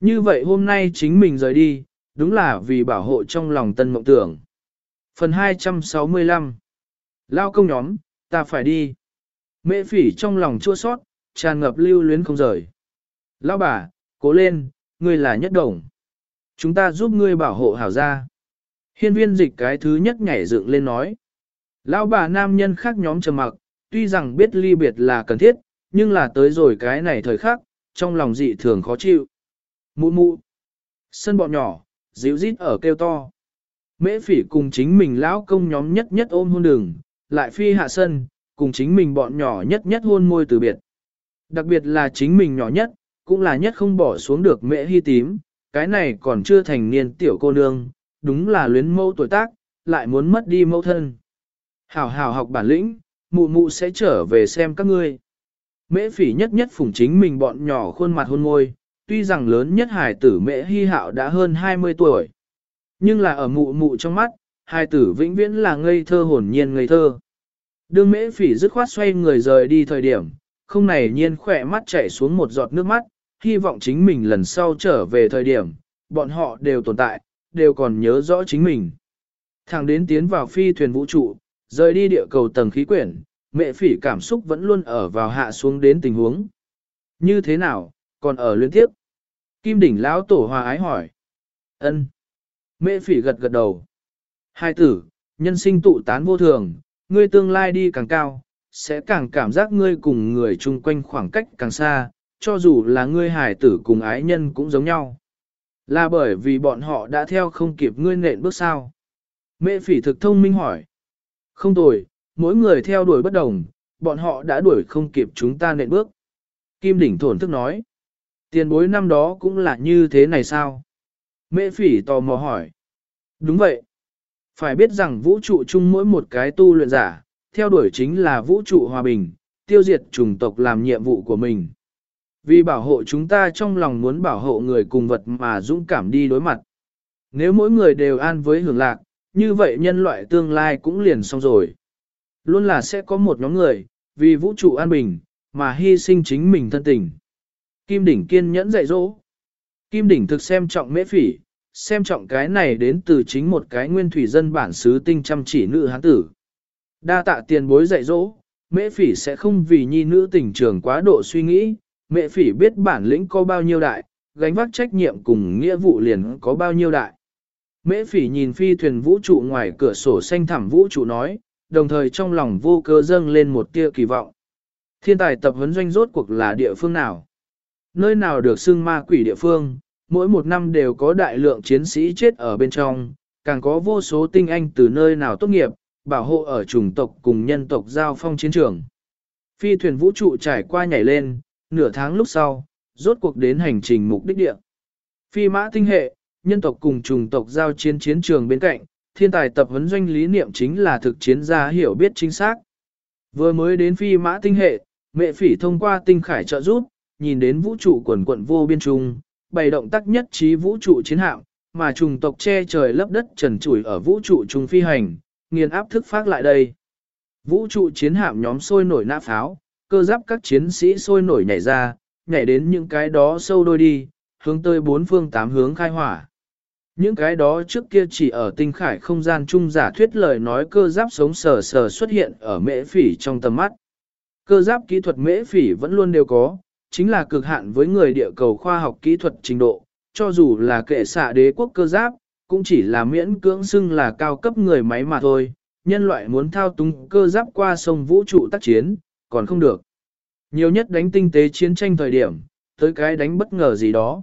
Như vậy hôm nay chính mình rời đi, đúng là vì bảo hộ trong lòng tân mộng tưởng. Phần 265 Lao công nhóm, ta phải đi. Mẹ phỉ trong lòng chua sót, tràn ngập lưu luyến không rời. Lão bà, cố lên, ngươi là nhất đồng. Chúng ta giúp ngươi bảo hộ hảo gia. Hiên viên dịch cái thứ nhất nhảy dựng lên nói. Lão bà nam nhân khác nhóm trầm mặc, tuy rằng biết ly biệt là cần thiết, nhưng là tới rồi cái này thời khắc, trong lòng dị thường khó chịu. Mụ mụ. Sân bọn nhỏ, dịu rít ở kêu to. Mễ phỉ cùng chính mình lão công nhóm nhất nhất ôm hôn đường, lại phi hạ sân, cùng chính mình bọn nhỏ nhất nhất hôn môi từ biệt. Đặc biệt là chính mình nhỏ nhất, cũng là nhất không bỏ xuống được mẹ hy tím, cái này còn chưa thành niên tiểu cô nương, đúng là luyến mẫu tuổi tác, lại muốn mất đi mẫu thân. Hảo hảo học bản lĩnh, mụ mụ sẽ trở về xem các ngươi. Mễ phỉ nhất nhất phủng chính mình bọn nhỏ khuôn mặt hôn môi, tuy rằng lớn nhất hài tử mễ hy hạo đã hơn 20 tuổi. Nhưng là ở mụ mụ trong mắt, hài tử vĩnh viễn là ngây thơ hồn nhiên ngây thơ. Đương mễ phỉ dứt khoát xoay người rời đi thời điểm, không này nhiên khỏe mắt chảy xuống một giọt nước mắt, hy vọng chính mình lần sau trở về thời điểm, bọn họ đều tồn tại, đều còn nhớ rõ chính mình. Thằng đến tiến vào phi thuyền vũ trụ, rời đi địa cầu tầng khí quyển, mẹ phỉ cảm xúc vẫn luôn ở vào hạ xuống đến tình huống. Như thế nào, còn ở liên tiếp? Kim đỉnh lão tổ hòa ái hỏi. ân Mẹ phỉ gật gật đầu. Hai tử, nhân sinh tụ tán vô thường, ngươi tương lai đi càng cao, sẽ càng cảm giác ngươi cùng người chung quanh khoảng cách càng xa, cho dù là ngươi hài tử cùng ái nhân cũng giống nhau. Là bởi vì bọn họ đã theo không kịp ngươi nện bước sao. Mẹ phỉ thực thông minh hỏi. Không tồi, mỗi người theo đuổi bất đồng, bọn họ đã đuổi không kịp chúng ta nện bước. Kim đỉnh thổn thức nói. Tiền bối năm đó cũng là như thế này sao? Mẹ phỉ tò mò hỏi. Đúng vậy. Phải biết rằng vũ trụ chung mỗi một cái tu luyện giả, theo đuổi chính là vũ trụ hòa bình, tiêu diệt chủng tộc làm nhiệm vụ của mình. Vì bảo hộ chúng ta trong lòng muốn bảo hộ người cùng vật mà dũng cảm đi đối mặt. Nếu mỗi người đều an với hưởng lạc, như vậy nhân loại tương lai cũng liền xong rồi. Luôn là sẽ có một nhóm người, vì vũ trụ an bình, mà hy sinh chính mình thân tình. Kim đỉnh kiên nhẫn dạy dỗ. Kim đỉnh thực xem trọng mễ phỉ, xem trọng cái này đến từ chính một cái nguyên thủy dân bản xứ tinh chăm chỉ nữ hán tử. Đa tạ tiền bối dạy dỗ, mễ phỉ sẽ không vì nhi nữ tình trường quá độ suy nghĩ, mễ phỉ biết bản lĩnh có bao nhiêu đại, gánh vác trách nhiệm cùng nghĩa vụ liền có bao nhiêu đại. Mễ phỉ nhìn phi thuyền vũ trụ ngoài cửa sổ xanh thẳm vũ trụ nói, đồng thời trong lòng vô cơ dâng lên một tia kỳ vọng. Thiên tài tập huấn doanh rốt cuộc là địa phương nào? Nơi nào được xưng ma quỷ địa phương, mỗi một năm đều có đại lượng chiến sĩ chết ở bên trong, càng có vô số tinh anh từ nơi nào tốt nghiệp, bảo hộ ở chủng tộc cùng nhân tộc giao phong chiến trường. Phi thuyền vũ trụ trải qua nhảy lên, nửa tháng lúc sau, rốt cuộc đến hành trình mục đích địa. Phi mã tinh hệ, nhân tộc cùng chủng tộc giao chiến chiến trường bên cạnh, thiên tài tập huấn doanh lý niệm chính là thực chiến gia hiểu biết chính xác. Vừa mới đến phi mã tinh hệ, mẹ phỉ thông qua tinh khải trợ giúp, nhìn đến vũ trụ quần quận vô biên trung, bày động tác nhất trí vũ trụ chiến hạm, mà trùng tộc che trời lấp đất trần trụi ở vũ trụ trung phi hành, nghiền áp thức phát lại đây. Vũ trụ chiến hạm nhóm sôi nổi nã pháo, cơ giáp các chiến sĩ sôi nổi nhảy ra, nhảy đến những cái đó sâu đôi đi, hướng tới bốn phương tám hướng khai hỏa. Những cái đó trước kia chỉ ở tinh khải không gian chung giả thuyết lời nói cơ giáp sống sờ sờ xuất hiện ở mễ phỉ trong tầm mắt. Cơ giáp kỹ thuật mễ phỉ vẫn luôn đều có, chính là cực hạn với người địa cầu khoa học kỹ thuật trình độ, cho dù là kệ xạ đế quốc cơ giáp, cũng chỉ là miễn cưỡng xưng là cao cấp người máy mà thôi, nhân loại muốn thao túng cơ giáp qua sông vũ trụ tác chiến, còn không được. Nhiều nhất đánh tinh tế chiến tranh thời điểm, tới cái đánh bất ngờ gì đó.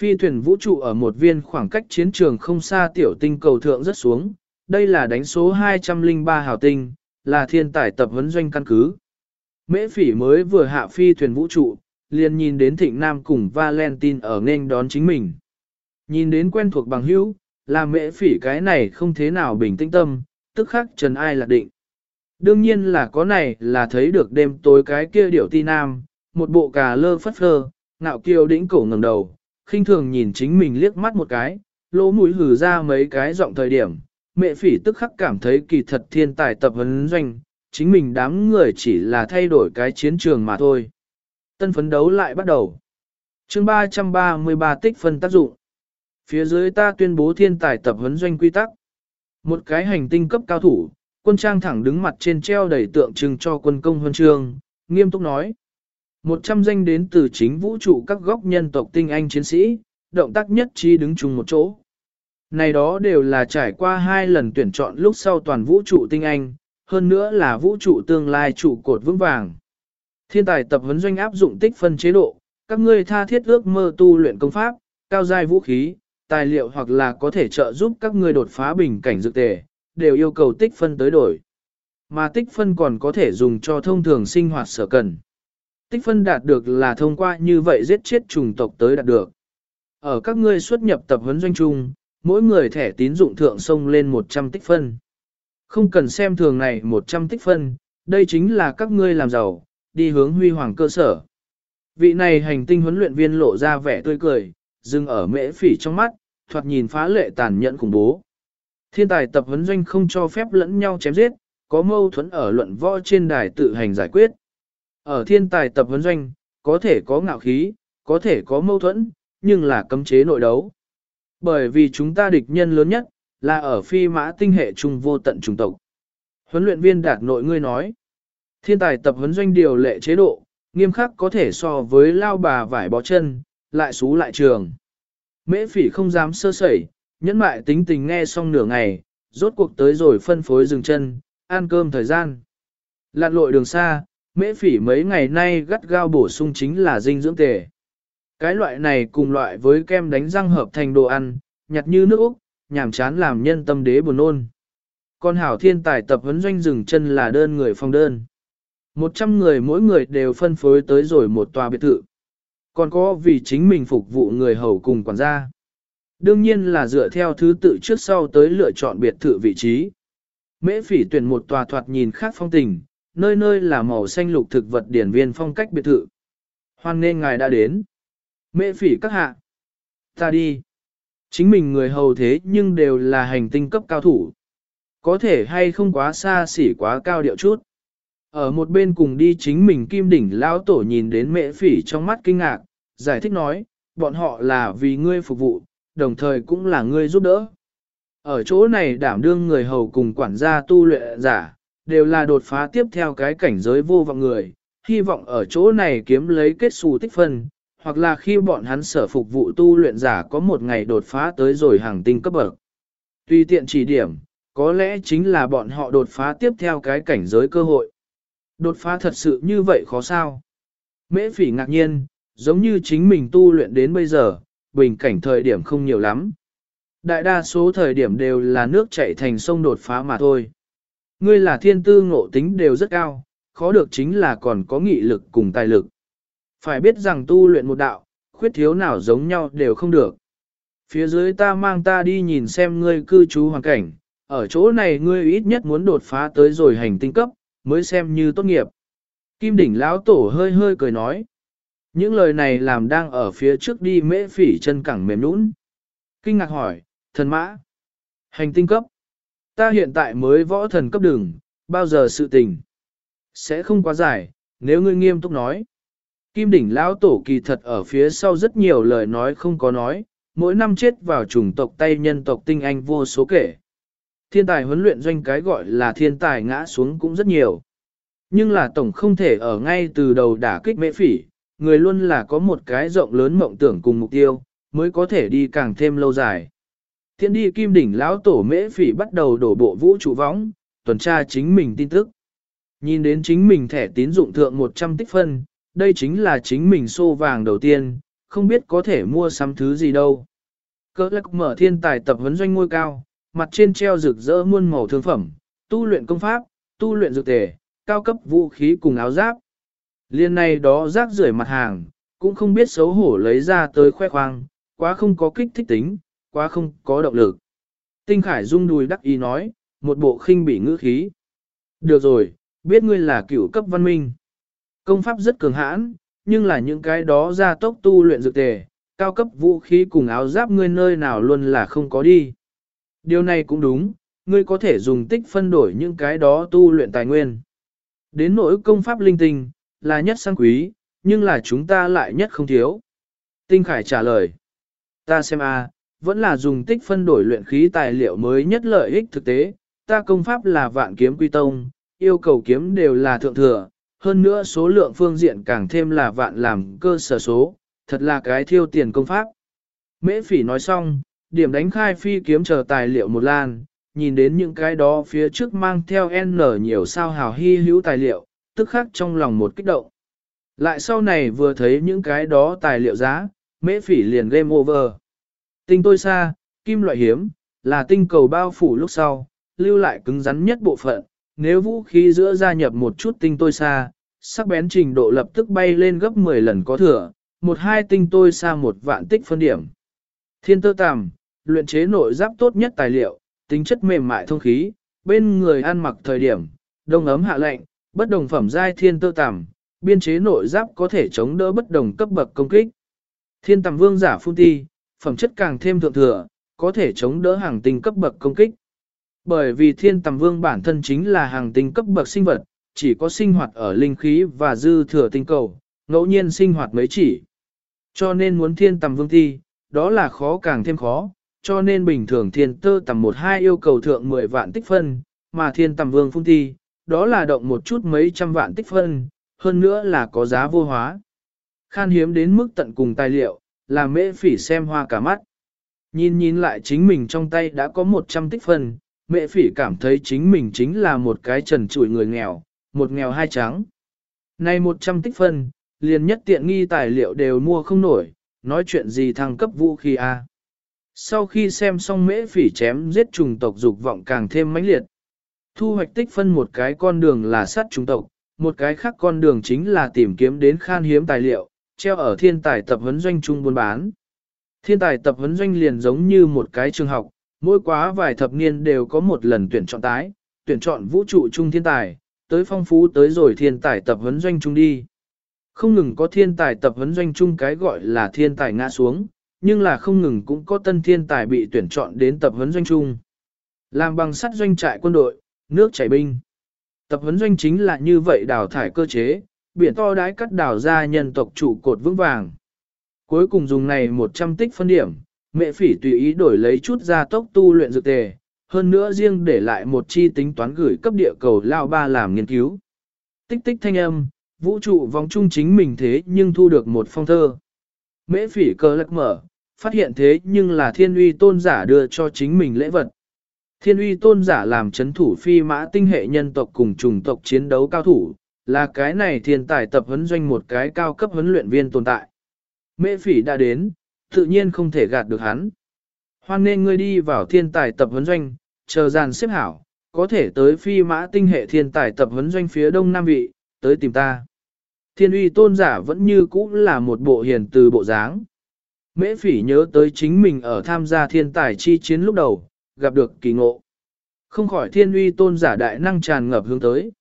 Phi thuyền vũ trụ ở một viên khoảng cách chiến trường không xa tiểu tinh cầu thượng rất xuống, đây là đánh số 203 hào tinh, là thiên tài tập huấn doanh căn cứ. Mễ phỉ mới vừa hạ phi thuyền vũ trụ, liền nhìn đến thịnh nam cùng Valentine ở nghênh đón chính mình. Nhìn đến quen thuộc bằng hữu, là mễ phỉ cái này không thế nào bình tĩnh tâm, tức khắc trần ai lạc định. Đương nhiên là có này là thấy được đêm tối cái kia điệu ti nam, một bộ cà lơ phất phơ, ngạo kiều đĩnh cổ ngẩng đầu, khinh thường nhìn chính mình liếc mắt một cái, lỗ mũi hử ra mấy cái giọng thời điểm, mẹ phỉ tức khắc cảm thấy kỳ thật thiên tài tập huấn doanh, chính mình đám người chỉ là thay đổi cái chiến trường mà thôi. Tân phấn đấu lại bắt đầu. chương 333 tích phân tác dụng. Phía dưới ta tuyên bố thiên tài tập huấn doanh quy tắc. Một cái hành tinh cấp cao thủ, quân trang thẳng đứng mặt trên treo đầy tượng trưng cho quân công huân trường, nghiêm túc nói. Một trăm danh đến từ chính vũ trụ các góc nhân tộc tinh anh chiến sĩ, động tác nhất trí đứng chung một chỗ. Này đó đều là trải qua hai lần tuyển chọn lúc sau toàn vũ trụ tinh anh, hơn nữa là vũ trụ tương lai trụ cột vững vàng. Thiên tài tập huấn doanh áp dụng tích phân chế độ, các ngươi tha thiết ước mơ tu luyện công pháp, cao giai vũ khí, tài liệu hoặc là có thể trợ giúp các ngươi đột phá bình cảnh dược tề, đều yêu cầu tích phân tới đổi. Mà tích phân còn có thể dùng cho thông thường sinh hoạt sở cần. Tích phân đạt được là thông qua như vậy giết chết trùng tộc tới đạt được. Ở các ngươi xuất nhập tập huấn doanh chung, mỗi người thẻ tín dụng thượng sông lên 100 tích phân. Không cần xem thường này 100 tích phân, đây chính là các ngươi làm giàu, đi hướng huy hoàng cơ sở. Vị này hành tinh huấn luyện viên lộ ra vẻ tươi cười, dừng ở mễ phỉ trong mắt, thoạt nhìn phá lệ tàn nhẫn khủng bố. Thiên tài tập huấn doanh không cho phép lẫn nhau chém giết, có mâu thuẫn ở luận võ trên đài tự hành giải quyết. Ở thiên tài tập huấn doanh, có thể có ngạo khí, có thể có mâu thuẫn, nhưng là cấm chế nội đấu. Bởi vì chúng ta địch nhân lớn nhất, là ở phi mã tinh hệ trung vô tận trùng tộc. Huấn luyện viên đạt nội ngươi nói, thiên tài tập huấn doanh điều lệ chế độ, nghiêm khắc có thể so với lao bà vải bó chân, lại xú lại trường. Mễ phỉ không dám sơ sẩy, nhẫn mại tính tình nghe xong nửa ngày, rốt cuộc tới rồi phân phối dừng chân, ăn cơm thời gian. Lặn lội đường xa, mễ phỉ mấy ngày nay gắt gao bổ sung chính là dinh dưỡng tề. Cái loại này cùng loại với kem đánh răng hợp thành đồ ăn, nhặt như nước Úc, nhàm chán làm nhân tâm đế buồn nôn. Con hảo thiên tài tập huấn doanh dừng chân là đơn người phong đơn. Một trăm người mỗi người đều phân phối tới rồi một tòa biệt thự. Còn có vì chính mình phục vụ người hầu cùng quản gia. Đương nhiên là dựa theo thứ tự trước sau tới lựa chọn biệt thự vị trí. Mễ phỉ tuyển một tòa thoạt nhìn khác phong tình, nơi nơi là màu xanh lục thực vật điển viên phong cách biệt thự. Hoan nên ngài đã đến. Mễ phỉ các hạ. Ta đi. Chính mình người hầu thế nhưng đều là hành tinh cấp cao thủ. Có thể hay không quá xa xỉ quá cao điệu chút. Ở một bên cùng đi chính mình kim đỉnh lão tổ nhìn đến mẹ phỉ trong mắt kinh ngạc, giải thích nói, bọn họ là vì ngươi phục vụ, đồng thời cũng là ngươi giúp đỡ. Ở chỗ này đảm đương người hầu cùng quản gia tu luyện giả, đều là đột phá tiếp theo cái cảnh giới vô vọng người, hy vọng ở chỗ này kiếm lấy kết xù tích phân, hoặc là khi bọn hắn sở phục vụ tu luyện giả có một ngày đột phá tới rồi hàng tinh cấp bậc. Tuy tiện chỉ điểm, có lẽ chính là bọn họ đột phá tiếp theo cái cảnh giới cơ hội. Đột phá thật sự như vậy khó sao? Mễ phỉ ngạc nhiên, giống như chính mình tu luyện đến bây giờ, bình cảnh thời điểm không nhiều lắm. Đại đa số thời điểm đều là nước chảy thành sông đột phá mà thôi. Ngươi là thiên tư ngộ tính đều rất cao, khó được chính là còn có nghị lực cùng tài lực. Phải biết rằng tu luyện một đạo, khuyết thiếu nào giống nhau đều không được. Phía dưới ta mang ta đi nhìn xem ngươi cư trú hoàn cảnh, ở chỗ này ngươi ít nhất muốn đột phá tới rồi hành tinh cấp, mới xem như tốt nghiệp. Kim đỉnh lão tổ hơi hơi cười nói. Những lời này làm đang ở phía trước đi mễ phỉ chân cẳng mềm nũng. Kinh ngạc hỏi, thần mã, hành tinh cấp. Ta hiện tại mới võ thần cấp đường, bao giờ sự tình. Sẽ không quá dài, nếu ngươi nghiêm túc nói. Kim đỉnh lão tổ kỳ thật ở phía sau rất nhiều lời nói không có nói, mỗi năm chết vào chủng tộc Tây nhân tộc tinh anh vô số kể. Thiên tài huấn luyện doanh cái gọi là thiên tài ngã xuống cũng rất nhiều. Nhưng là tổng không thể ở ngay từ đầu đả kích mễ phỉ, người luôn là có một cái rộng lớn mộng tưởng cùng mục tiêu, mới có thể đi càng thêm lâu dài. Thiên đi kim đỉnh lão tổ mễ phỉ bắt đầu đổ bộ vũ trụ võng, tuần tra chính mình tin tức. Nhìn đến chính mình thẻ tín dụng thượng 100 tích phân, đây chính là chính mình xô vàng đầu tiên, không biết có thể mua sắm thứ gì đâu. Cơ lắc mở thiên tài tập huấn doanh ngôi cao, mặt trên treo rực rỡ muôn màu thương phẩm, tu luyện công pháp, tu luyện dược tề, cao cấp vũ khí cùng áo giáp. Liên này đó rác rưởi mặt hàng, cũng không biết xấu hổ lấy ra tới khoe khoang, quá không có kích thích tính, quá không có động lực. Tinh Khải rung đùi đắc ý nói, một bộ khinh bị ngữ khí. Được rồi, biết ngươi là cựu cấp văn minh. Công pháp rất cường hãn, nhưng là những cái đó ra tốc tu luyện dược tề, cao cấp vũ khí cùng áo giáp ngươi nơi nào luôn là không có đi. Điều này cũng đúng, ngươi có thể dùng tích phân đổi những cái đó tu luyện tài nguyên. Đến nỗi công pháp linh tinh, là nhất sang quý, nhưng là chúng ta lại nhất không thiếu. Tinh Khải trả lời. Ta xem a, vẫn là dùng tích phân đổi luyện khí tài liệu mới nhất lợi ích thực tế, ta công pháp là vạn kiếm quy tông, yêu cầu kiếm đều là thượng thừa, hơn nữa số lượng phương diện càng thêm là vạn làm cơ sở số, thật là cái thiêu tiền công pháp. Mễ phỉ nói xong, điểm đánh khai phi kiếm chờ tài liệu một lan, nhìn đến những cái đó phía trước mang theo N nhiều sao hào hy hữu tài liệu, tức khắc trong lòng một kích động. Lại sau này vừa thấy những cái đó tài liệu giá, mễ phỉ liền game over. Tinh tôi xa, kim loại hiếm, là tinh cầu bao phủ lúc sau, lưu lại cứng rắn nhất bộ phận, nếu vũ khí giữa gia nhập một chút tinh tôi xa, sắc bén trình độ lập tức bay lên gấp 10 lần có thừa, một hai tinh tôi xa một vạn tích phân điểm. Thiên tơ tàm, luyện chế nội giáp tốt nhất tài liệu, tính chất mềm mại thông khí, bên người ăn mặc thời điểm, đông ấm hạ lạnh, bất đồng phẩm giai thiên tơ tàm, biên chế nội giáp có thể chống đỡ bất đồng cấp bậc công kích. Thiên tầm vương giả phun ti, phẩm chất càng thêm thượng thừa, có thể chống đỡ hàng tinh cấp bậc công kích. Bởi vì thiên tầm vương bản thân chính là hàng tinh cấp bậc sinh vật, chỉ có sinh hoạt ở linh khí và dư thừa tinh cầu, ngẫu nhiên sinh hoạt mấy chỉ. Cho nên muốn thiên tầm vương thi, đó là khó càng thêm khó, cho nên bình thường thiên tơ tầm một hai yêu cầu thượng 10 vạn tích phân, mà thiên tầm vương phung thi, đó là động một chút mấy trăm vạn tích phân, hơn nữa là có giá vô hóa. Khan hiếm đến mức tận cùng tài liệu, làm mễ phỉ xem hoa cả mắt. Nhìn nhìn lại chính mình trong tay đã có 100 tích phân, mẹ phỉ cảm thấy chính mình chính là một cái trần trụi người nghèo, một nghèo hai trắng. Này 100 tích phân, liền nhất tiện nghi tài liệu đều mua không nổi, nói chuyện gì thăng cấp vũ khí a. Sau khi xem xong mễ phỉ chém giết trùng tộc dục vọng càng thêm mãnh liệt. Thu hoạch tích phân một cái con đường là sát trùng tộc, một cái khác con đường chính là tìm kiếm đến khan hiếm tài liệu, treo ở thiên tài tập huấn doanh trung buôn bán. Thiên tài tập huấn doanh liền giống như một cái trường học, mỗi quá vài thập niên đều có một lần tuyển chọn tái, tuyển chọn vũ trụ trung thiên tài, tới phong phú tới rồi thiên tài tập huấn doanh trung đi. Không ngừng có thiên tài tập huấn doanh trung cái gọi là thiên tài ngã xuống, nhưng là không ngừng cũng có tân thiên tài bị tuyển chọn đến tập huấn doanh trung. Làm bằng sắt doanh trại quân đội, nước chảy binh. Tập huấn doanh chính là như vậy đào thải cơ chế, biển to đái cắt đào ra nhân tộc trụ cột vững vàng. Cuối cùng dùng này 100 tích phân điểm, mẹ phỉ tùy ý đổi lấy chút gia tốc tu luyện dược tề, hơn nữa riêng để lại một chi tính toán gửi cấp địa cầu lao ba làm nghiên cứu. Tích tích thanh âm, vũ trụ vòng trung chính mình thế nhưng thu được một phong thơ. Mễ phỉ cơ lắc mở, phát hiện thế nhưng là thiên uy tôn giả đưa cho chính mình lễ vật. Thiên uy tôn giả làm chấn thủ phi mã tinh hệ nhân tộc cùng chủng tộc chiến đấu cao thủ, là cái này thiên tài tập huấn doanh một cái cao cấp huấn luyện viên tồn tại. Mễ phỉ đã đến, tự nhiên không thể gạt được hắn. Hoan nên ngươi đi vào thiên tài tập huấn doanh, chờ dàn xếp hảo, có thể tới phi mã tinh hệ thiên tài tập huấn doanh phía đông nam vị, tới tìm ta. Thiên uy tôn giả vẫn như cũ là một bộ hiền từ bộ dáng. Mễ phỉ nhớ tới chính mình ở tham gia thiên tài chi chiến lúc đầu, gặp được kỳ ngộ. Không khỏi thiên uy tôn giả đại năng tràn ngập hướng tới.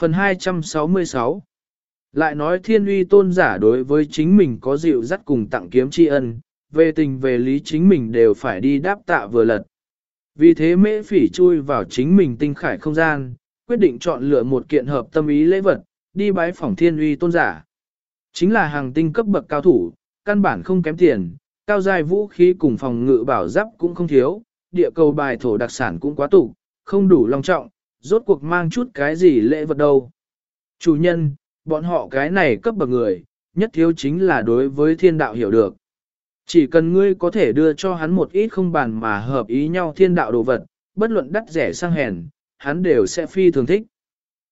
Phần 266 lại nói thiên uy tôn giả đối với chính mình có dịu dắt cùng tặng kiếm tri ân, về tình về lý chính mình đều phải đi đáp tạ vừa lật. Vì thế mễ phỉ chui vào chính mình tinh khải không gian, quyết định chọn lựa một kiện hợp tâm ý lễ vật, đi bái phỏng thiên uy tôn giả. Chính là hàng tinh cấp bậc cao thủ, căn bản không kém tiền, cao dài vũ khí cùng phòng ngự bảo giáp cũng không thiếu, địa cầu bài thổ đặc sản cũng quá tủ, không đủ long trọng, rốt cuộc mang chút cái gì lễ vật đâu. Chủ nhân, bọn họ cái này cấp bậc người, nhất thiếu chính là đối với thiên đạo hiểu được. Chỉ cần ngươi có thể đưa cho hắn một ít không bàn mà hợp ý nhau thiên đạo đồ vật, bất luận đắt rẻ sang hèn, hắn đều sẽ phi thường thích.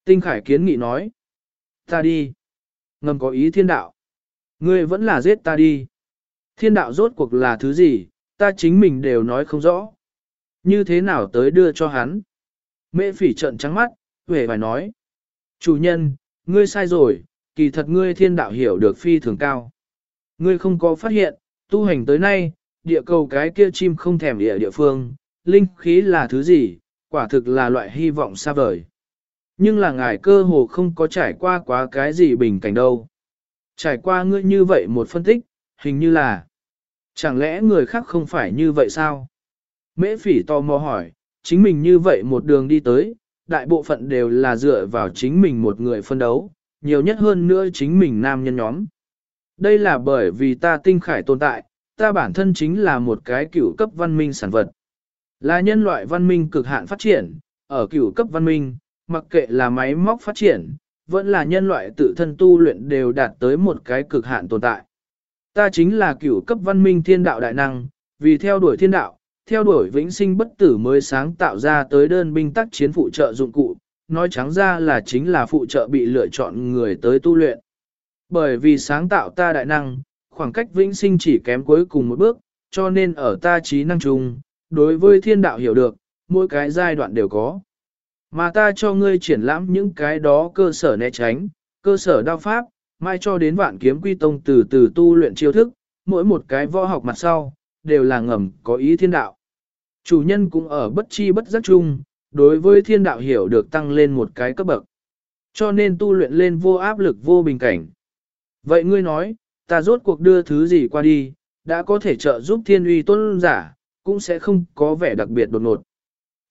Tinh Khải kiến nghị nói, ta đi, ngầm có ý thiên đạo. Ngươi vẫn là giết ta đi. Thiên đạo rốt cuộc là thứ gì, ta chính mình đều nói không rõ. Như thế nào tới đưa cho hắn? Mễ phỉ trận trắng mắt, huệ phải nói. Chủ nhân, ngươi sai rồi, kỳ thật ngươi thiên đạo hiểu được phi thường cao. Ngươi không có phát hiện, tu hành tới nay, địa cầu cái kia chim không thèm địa địa phương, linh khí là thứ gì, quả thực là loại hy vọng xa vời. Nhưng là ngài cơ hồ không có trải qua quá cái gì bình cảnh đâu. Trải qua ngươi như vậy một phân tích, hình như là, chẳng lẽ người khác không phải như vậy sao? Mễ phỉ tò mò hỏi, chính mình như vậy một đường đi tới, đại bộ phận đều là dựa vào chính mình một người phân đấu, nhiều nhất hơn nữa chính mình nam nhân nhóm. Đây là bởi vì ta tinh khải tồn tại, ta bản thân chính là một cái cửu cấp văn minh sản vật. Là nhân loại văn minh cực hạn phát triển, ở cửu cấp văn minh, mặc kệ là máy móc phát triển, vẫn là nhân loại tự thân tu luyện đều đạt tới một cái cực hạn tồn tại. Ta chính là cửu cấp văn minh thiên đạo đại năng, vì theo đuổi thiên đạo, theo đuổi vĩnh sinh bất tử mới sáng tạo ra tới đơn binh tác chiến phụ trợ dụng cụ, nói trắng ra là chính là phụ trợ bị lựa chọn người tới tu luyện. Bởi vì sáng tạo ta đại năng, khoảng cách vĩnh sinh chỉ kém cuối cùng một bước, cho nên ở ta trí năng chung, đối với thiên đạo hiểu được, mỗi cái giai đoạn đều có. Mà ta cho ngươi triển lãm những cái đó cơ sở né tránh, cơ sở đao pháp, mai cho đến vạn kiếm quy tông từ từ tu luyện chiêu thức, mỗi một cái võ học mặt sau, đều là ngầm có ý thiên đạo. Chủ nhân cũng ở bất chi bất giác chung, đối với thiên đạo hiểu được tăng lên một cái cấp bậc. Cho nên tu luyện lên vô áp lực vô bình cảnh. Vậy ngươi nói, ta rốt cuộc đưa thứ gì qua đi, đã có thể trợ giúp thiên uy tôn giả, cũng sẽ không có vẻ đặc biệt đột ngột.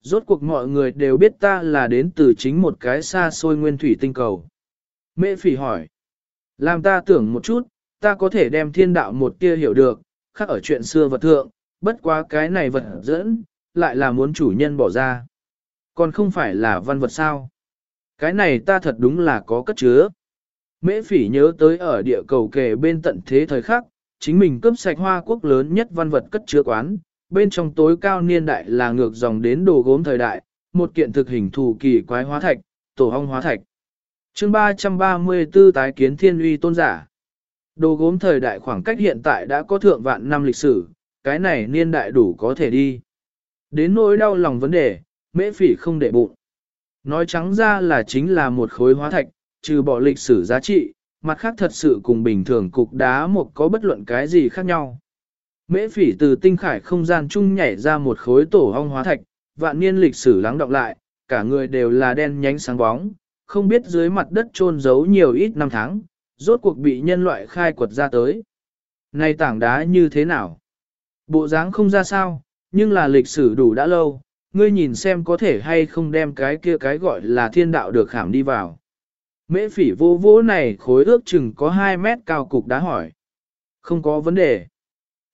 Rốt cuộc mọi người đều biết ta là đến từ chính một cái xa xôi nguyên thủy tinh cầu. Mễ phỉ hỏi, làm ta tưởng một chút, ta có thể đem thiên đạo một tia hiểu được, khác ở chuyện xưa vật thượng, bất quá cái này vật dẫn, lại là muốn chủ nhân bỏ ra. Còn không phải là văn vật sao. Cái này ta thật đúng là có cất chứa. Mễ phỉ nhớ tới ở địa cầu kề bên tận thế thời khắc, chính mình cướp sạch hoa quốc lớn nhất văn vật cất chứa quán, bên trong tối cao niên đại là ngược dòng đến đồ gốm thời đại, một kiện thực hình thù kỳ quái hóa thạch, tổ hong hóa thạch. chương 334 tái kiến thiên uy tôn giả. Đồ gốm thời đại khoảng cách hiện tại đã có thượng vạn năm lịch sử, cái này niên đại đủ có thể đi. Đến nỗi đau lòng vấn đề, mễ phỉ không để bụng. Nói trắng ra là chính là một khối hóa thạch, trừ bỏ lịch sử giá trị, mặt khác thật sự cùng bình thường cục đá một có bất luận cái gì khác nhau. Mễ phỉ từ tinh khải không gian chung nhảy ra một khối tổ hong hóa thạch, vạn niên lịch sử lắng đọng lại, cả người đều là đen nhánh sáng bóng, không biết dưới mặt đất trôn giấu nhiều ít năm tháng, rốt cuộc bị nhân loại khai quật ra tới. Này tảng đá như thế nào? Bộ dáng không ra sao, nhưng là lịch sử đủ đã lâu, ngươi nhìn xem có thể hay không đem cái kia cái gọi là thiên đạo được khảm đi vào. Mễ phỉ vô vô này khối ước chừng có 2 mét cao cục đá hỏi. Không có vấn đề.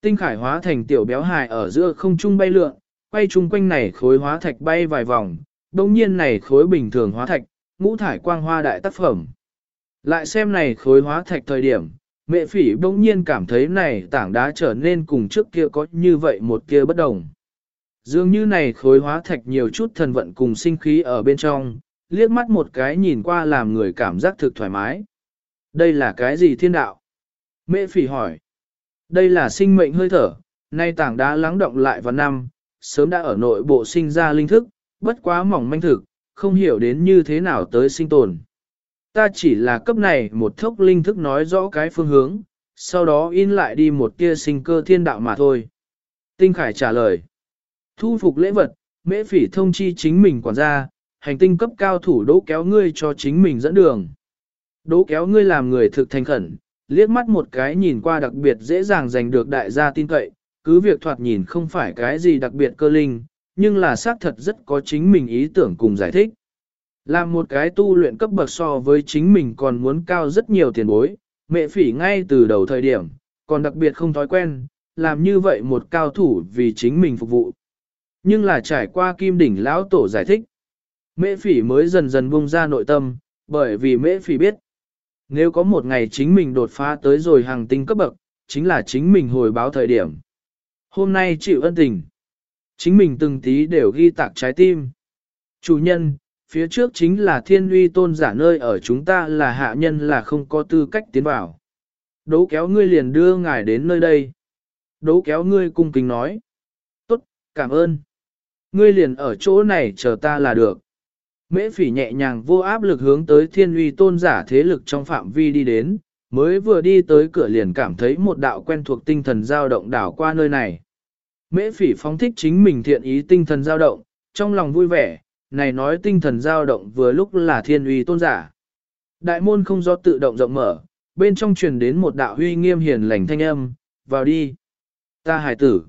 Tinh khải hóa thành tiểu béo hài ở giữa không trung bay lượn, quay chung quanh này khối hóa thạch bay vài vòng, đồng nhiên này khối bình thường hóa thạch, ngũ thải quang hoa đại tác phẩm. Lại xem này khối hóa thạch thời điểm, mẹ phỉ bỗng nhiên cảm thấy này tảng đá trở nên cùng trước kia có như vậy một kia bất đồng. Dường như này khối hóa thạch nhiều chút thần vận cùng sinh khí ở bên trong, liếc mắt một cái nhìn qua làm người cảm giác thực thoải mái. Đây là cái gì thiên đạo? Mẹ phỉ hỏi. Đây là sinh mệnh hơi thở, nay tảng đá lắng động lại vào năm, sớm đã ở nội bộ sinh ra linh thức, bất quá mỏng manh thực, không hiểu đến như thế nào tới sinh tồn. Ta chỉ là cấp này một thốc linh thức nói rõ cái phương hướng, sau đó in lại đi một tia sinh cơ thiên đạo mà thôi. Tinh Khải trả lời. Thu phục lễ vật, mễ phỉ thông chi chính mình quản gia, hành tinh cấp cao thủ đỗ kéo ngươi cho chính mình dẫn đường. Đỗ kéo ngươi làm người thực thành khẩn, liếc mắt một cái nhìn qua đặc biệt dễ dàng giành được đại gia tin cậy, cứ việc thoạt nhìn không phải cái gì đặc biệt cơ linh, nhưng là xác thật rất có chính mình ý tưởng cùng giải thích. Làm một cái tu luyện cấp bậc so với chính mình còn muốn cao rất nhiều tiền bối, mẹ phỉ ngay từ đầu thời điểm, còn đặc biệt không thói quen, làm như vậy một cao thủ vì chính mình phục vụ. Nhưng là trải qua kim đỉnh lão tổ giải thích, mẹ phỉ mới dần dần bung ra nội tâm, bởi vì mẹ phỉ biết, nếu có một ngày chính mình đột phá tới rồi hàng tinh cấp bậc, chính là chính mình hồi báo thời điểm. Hôm nay chịu ân tình. Chính mình từng tí đều ghi tạc trái tim. Chủ nhân, phía trước chính là thiên uy tôn giả nơi ở chúng ta là hạ nhân là không có tư cách tiến vào. Đố kéo ngươi liền đưa ngài đến nơi đây. Đố kéo ngươi cung kính nói. Tốt, cảm ơn. Ngươi liền ở chỗ này chờ ta là được. Mễ phỉ nhẹ nhàng vô áp lực hướng tới thiên uy tôn giả thế lực trong phạm vi đi đến, mới vừa đi tới cửa liền cảm thấy một đạo quen thuộc tinh thần dao động đảo qua nơi này. Mễ phỉ phóng thích chính mình thiện ý tinh thần dao động, trong lòng vui vẻ, này nói tinh thần dao động vừa lúc là thiên uy tôn giả. Đại môn không do tự động rộng mở, bên trong truyền đến một đạo huy nghiêm hiền lành thanh âm, vào đi. Ta hải tử.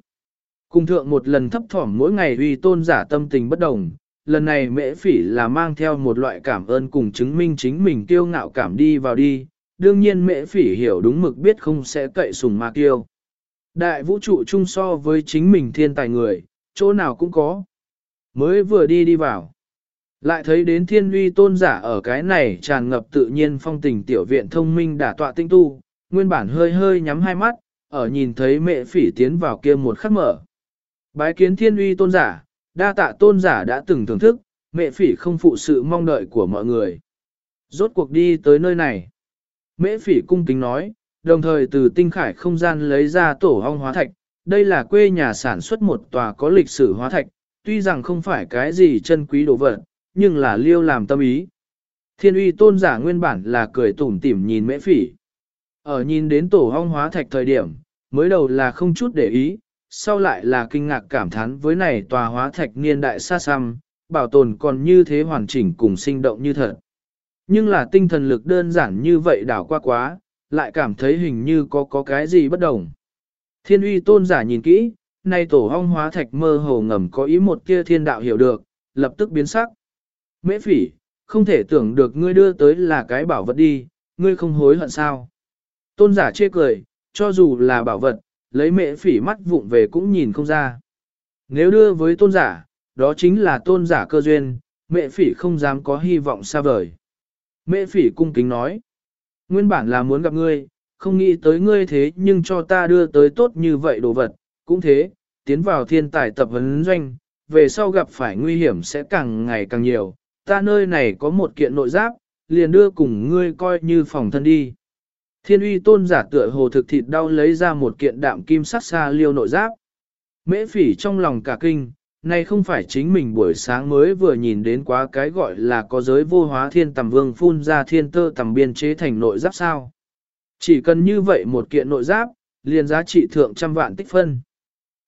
Cùng thượng một lần thấp thỏm mỗi ngày uy tôn giả tâm tình bất đồng, lần này mễ phỉ là mang theo một loại cảm ơn cùng chứng minh chính mình kiêu ngạo cảm đi vào đi, đương nhiên mễ phỉ hiểu đúng mực biết không sẽ cậy sùng mà kiêu. Đại vũ trụ chung so với chính mình thiên tài người, chỗ nào cũng có. Mới vừa đi đi vào. Lại thấy đến thiên uy tôn giả ở cái này tràn ngập tự nhiên phong tình tiểu viện thông minh đả tọa tinh tu, nguyên bản hơi hơi nhắm hai mắt, ở nhìn thấy mẹ phỉ tiến vào kia một khắc mở. Bái kiến thiên uy tôn giả, đa tạ tôn giả đã từng thưởng thức, mẹ phỉ không phụ sự mong đợi của mọi người. Rốt cuộc đi tới nơi này. Mễ phỉ cung kính nói, đồng thời từ tinh khải không gian lấy ra tổ hong hóa thạch, đây là quê nhà sản xuất một tòa có lịch sử hóa thạch, tuy rằng không phải cái gì chân quý đồ vật, nhưng là liêu làm tâm ý. Thiên uy tôn giả nguyên bản là cười tủm tỉm nhìn mễ phỉ. Ở nhìn đến tổ hong hóa thạch thời điểm, mới đầu là không chút để ý, sau lại là kinh ngạc cảm thán với này tòa hóa thạch niên đại xa xăm, bảo tồn còn như thế hoàn chỉnh cùng sinh động như thật. Nhưng là tinh thần lực đơn giản như vậy đảo qua quá, lại cảm thấy hình như có có cái gì bất đồng. Thiên uy tôn giả nhìn kỹ, nay tổ hong hóa thạch mơ hồ ngầm có ý một kia thiên đạo hiểu được, lập tức biến sắc. Mễ phỉ, không thể tưởng được ngươi đưa tới là cái bảo vật đi, ngươi không hối hận sao. Tôn giả chê cười, cho dù là bảo vật, lấy mễ phỉ mắt vụng về cũng nhìn không ra. Nếu đưa với tôn giả, đó chính là tôn giả cơ duyên, Mễ phỉ không dám có hy vọng xa vời. Mễ phỉ cung kính nói, nguyên bản là muốn gặp ngươi, không nghĩ tới ngươi thế nhưng cho ta đưa tới tốt như vậy đồ vật, cũng thế, tiến vào thiên tài tập vấn doanh, về sau gặp phải nguy hiểm sẽ càng ngày càng nhiều, ta nơi này có một kiện nội giáp, liền đưa cùng ngươi coi như phòng thân đi. Thiên uy tôn giả tựa hồ thực thịt đau lấy ra một kiện đạm kim sắc xa liêu nội giáp. Mễ phỉ trong lòng cả kinh, này không phải chính mình buổi sáng mới vừa nhìn đến quá cái gọi là có giới vô hóa thiên tầm vương phun ra thiên tơ tầm biên chế thành nội giáp sao. Chỉ cần như vậy một kiện nội giáp, liền giá trị thượng trăm vạn tích phân.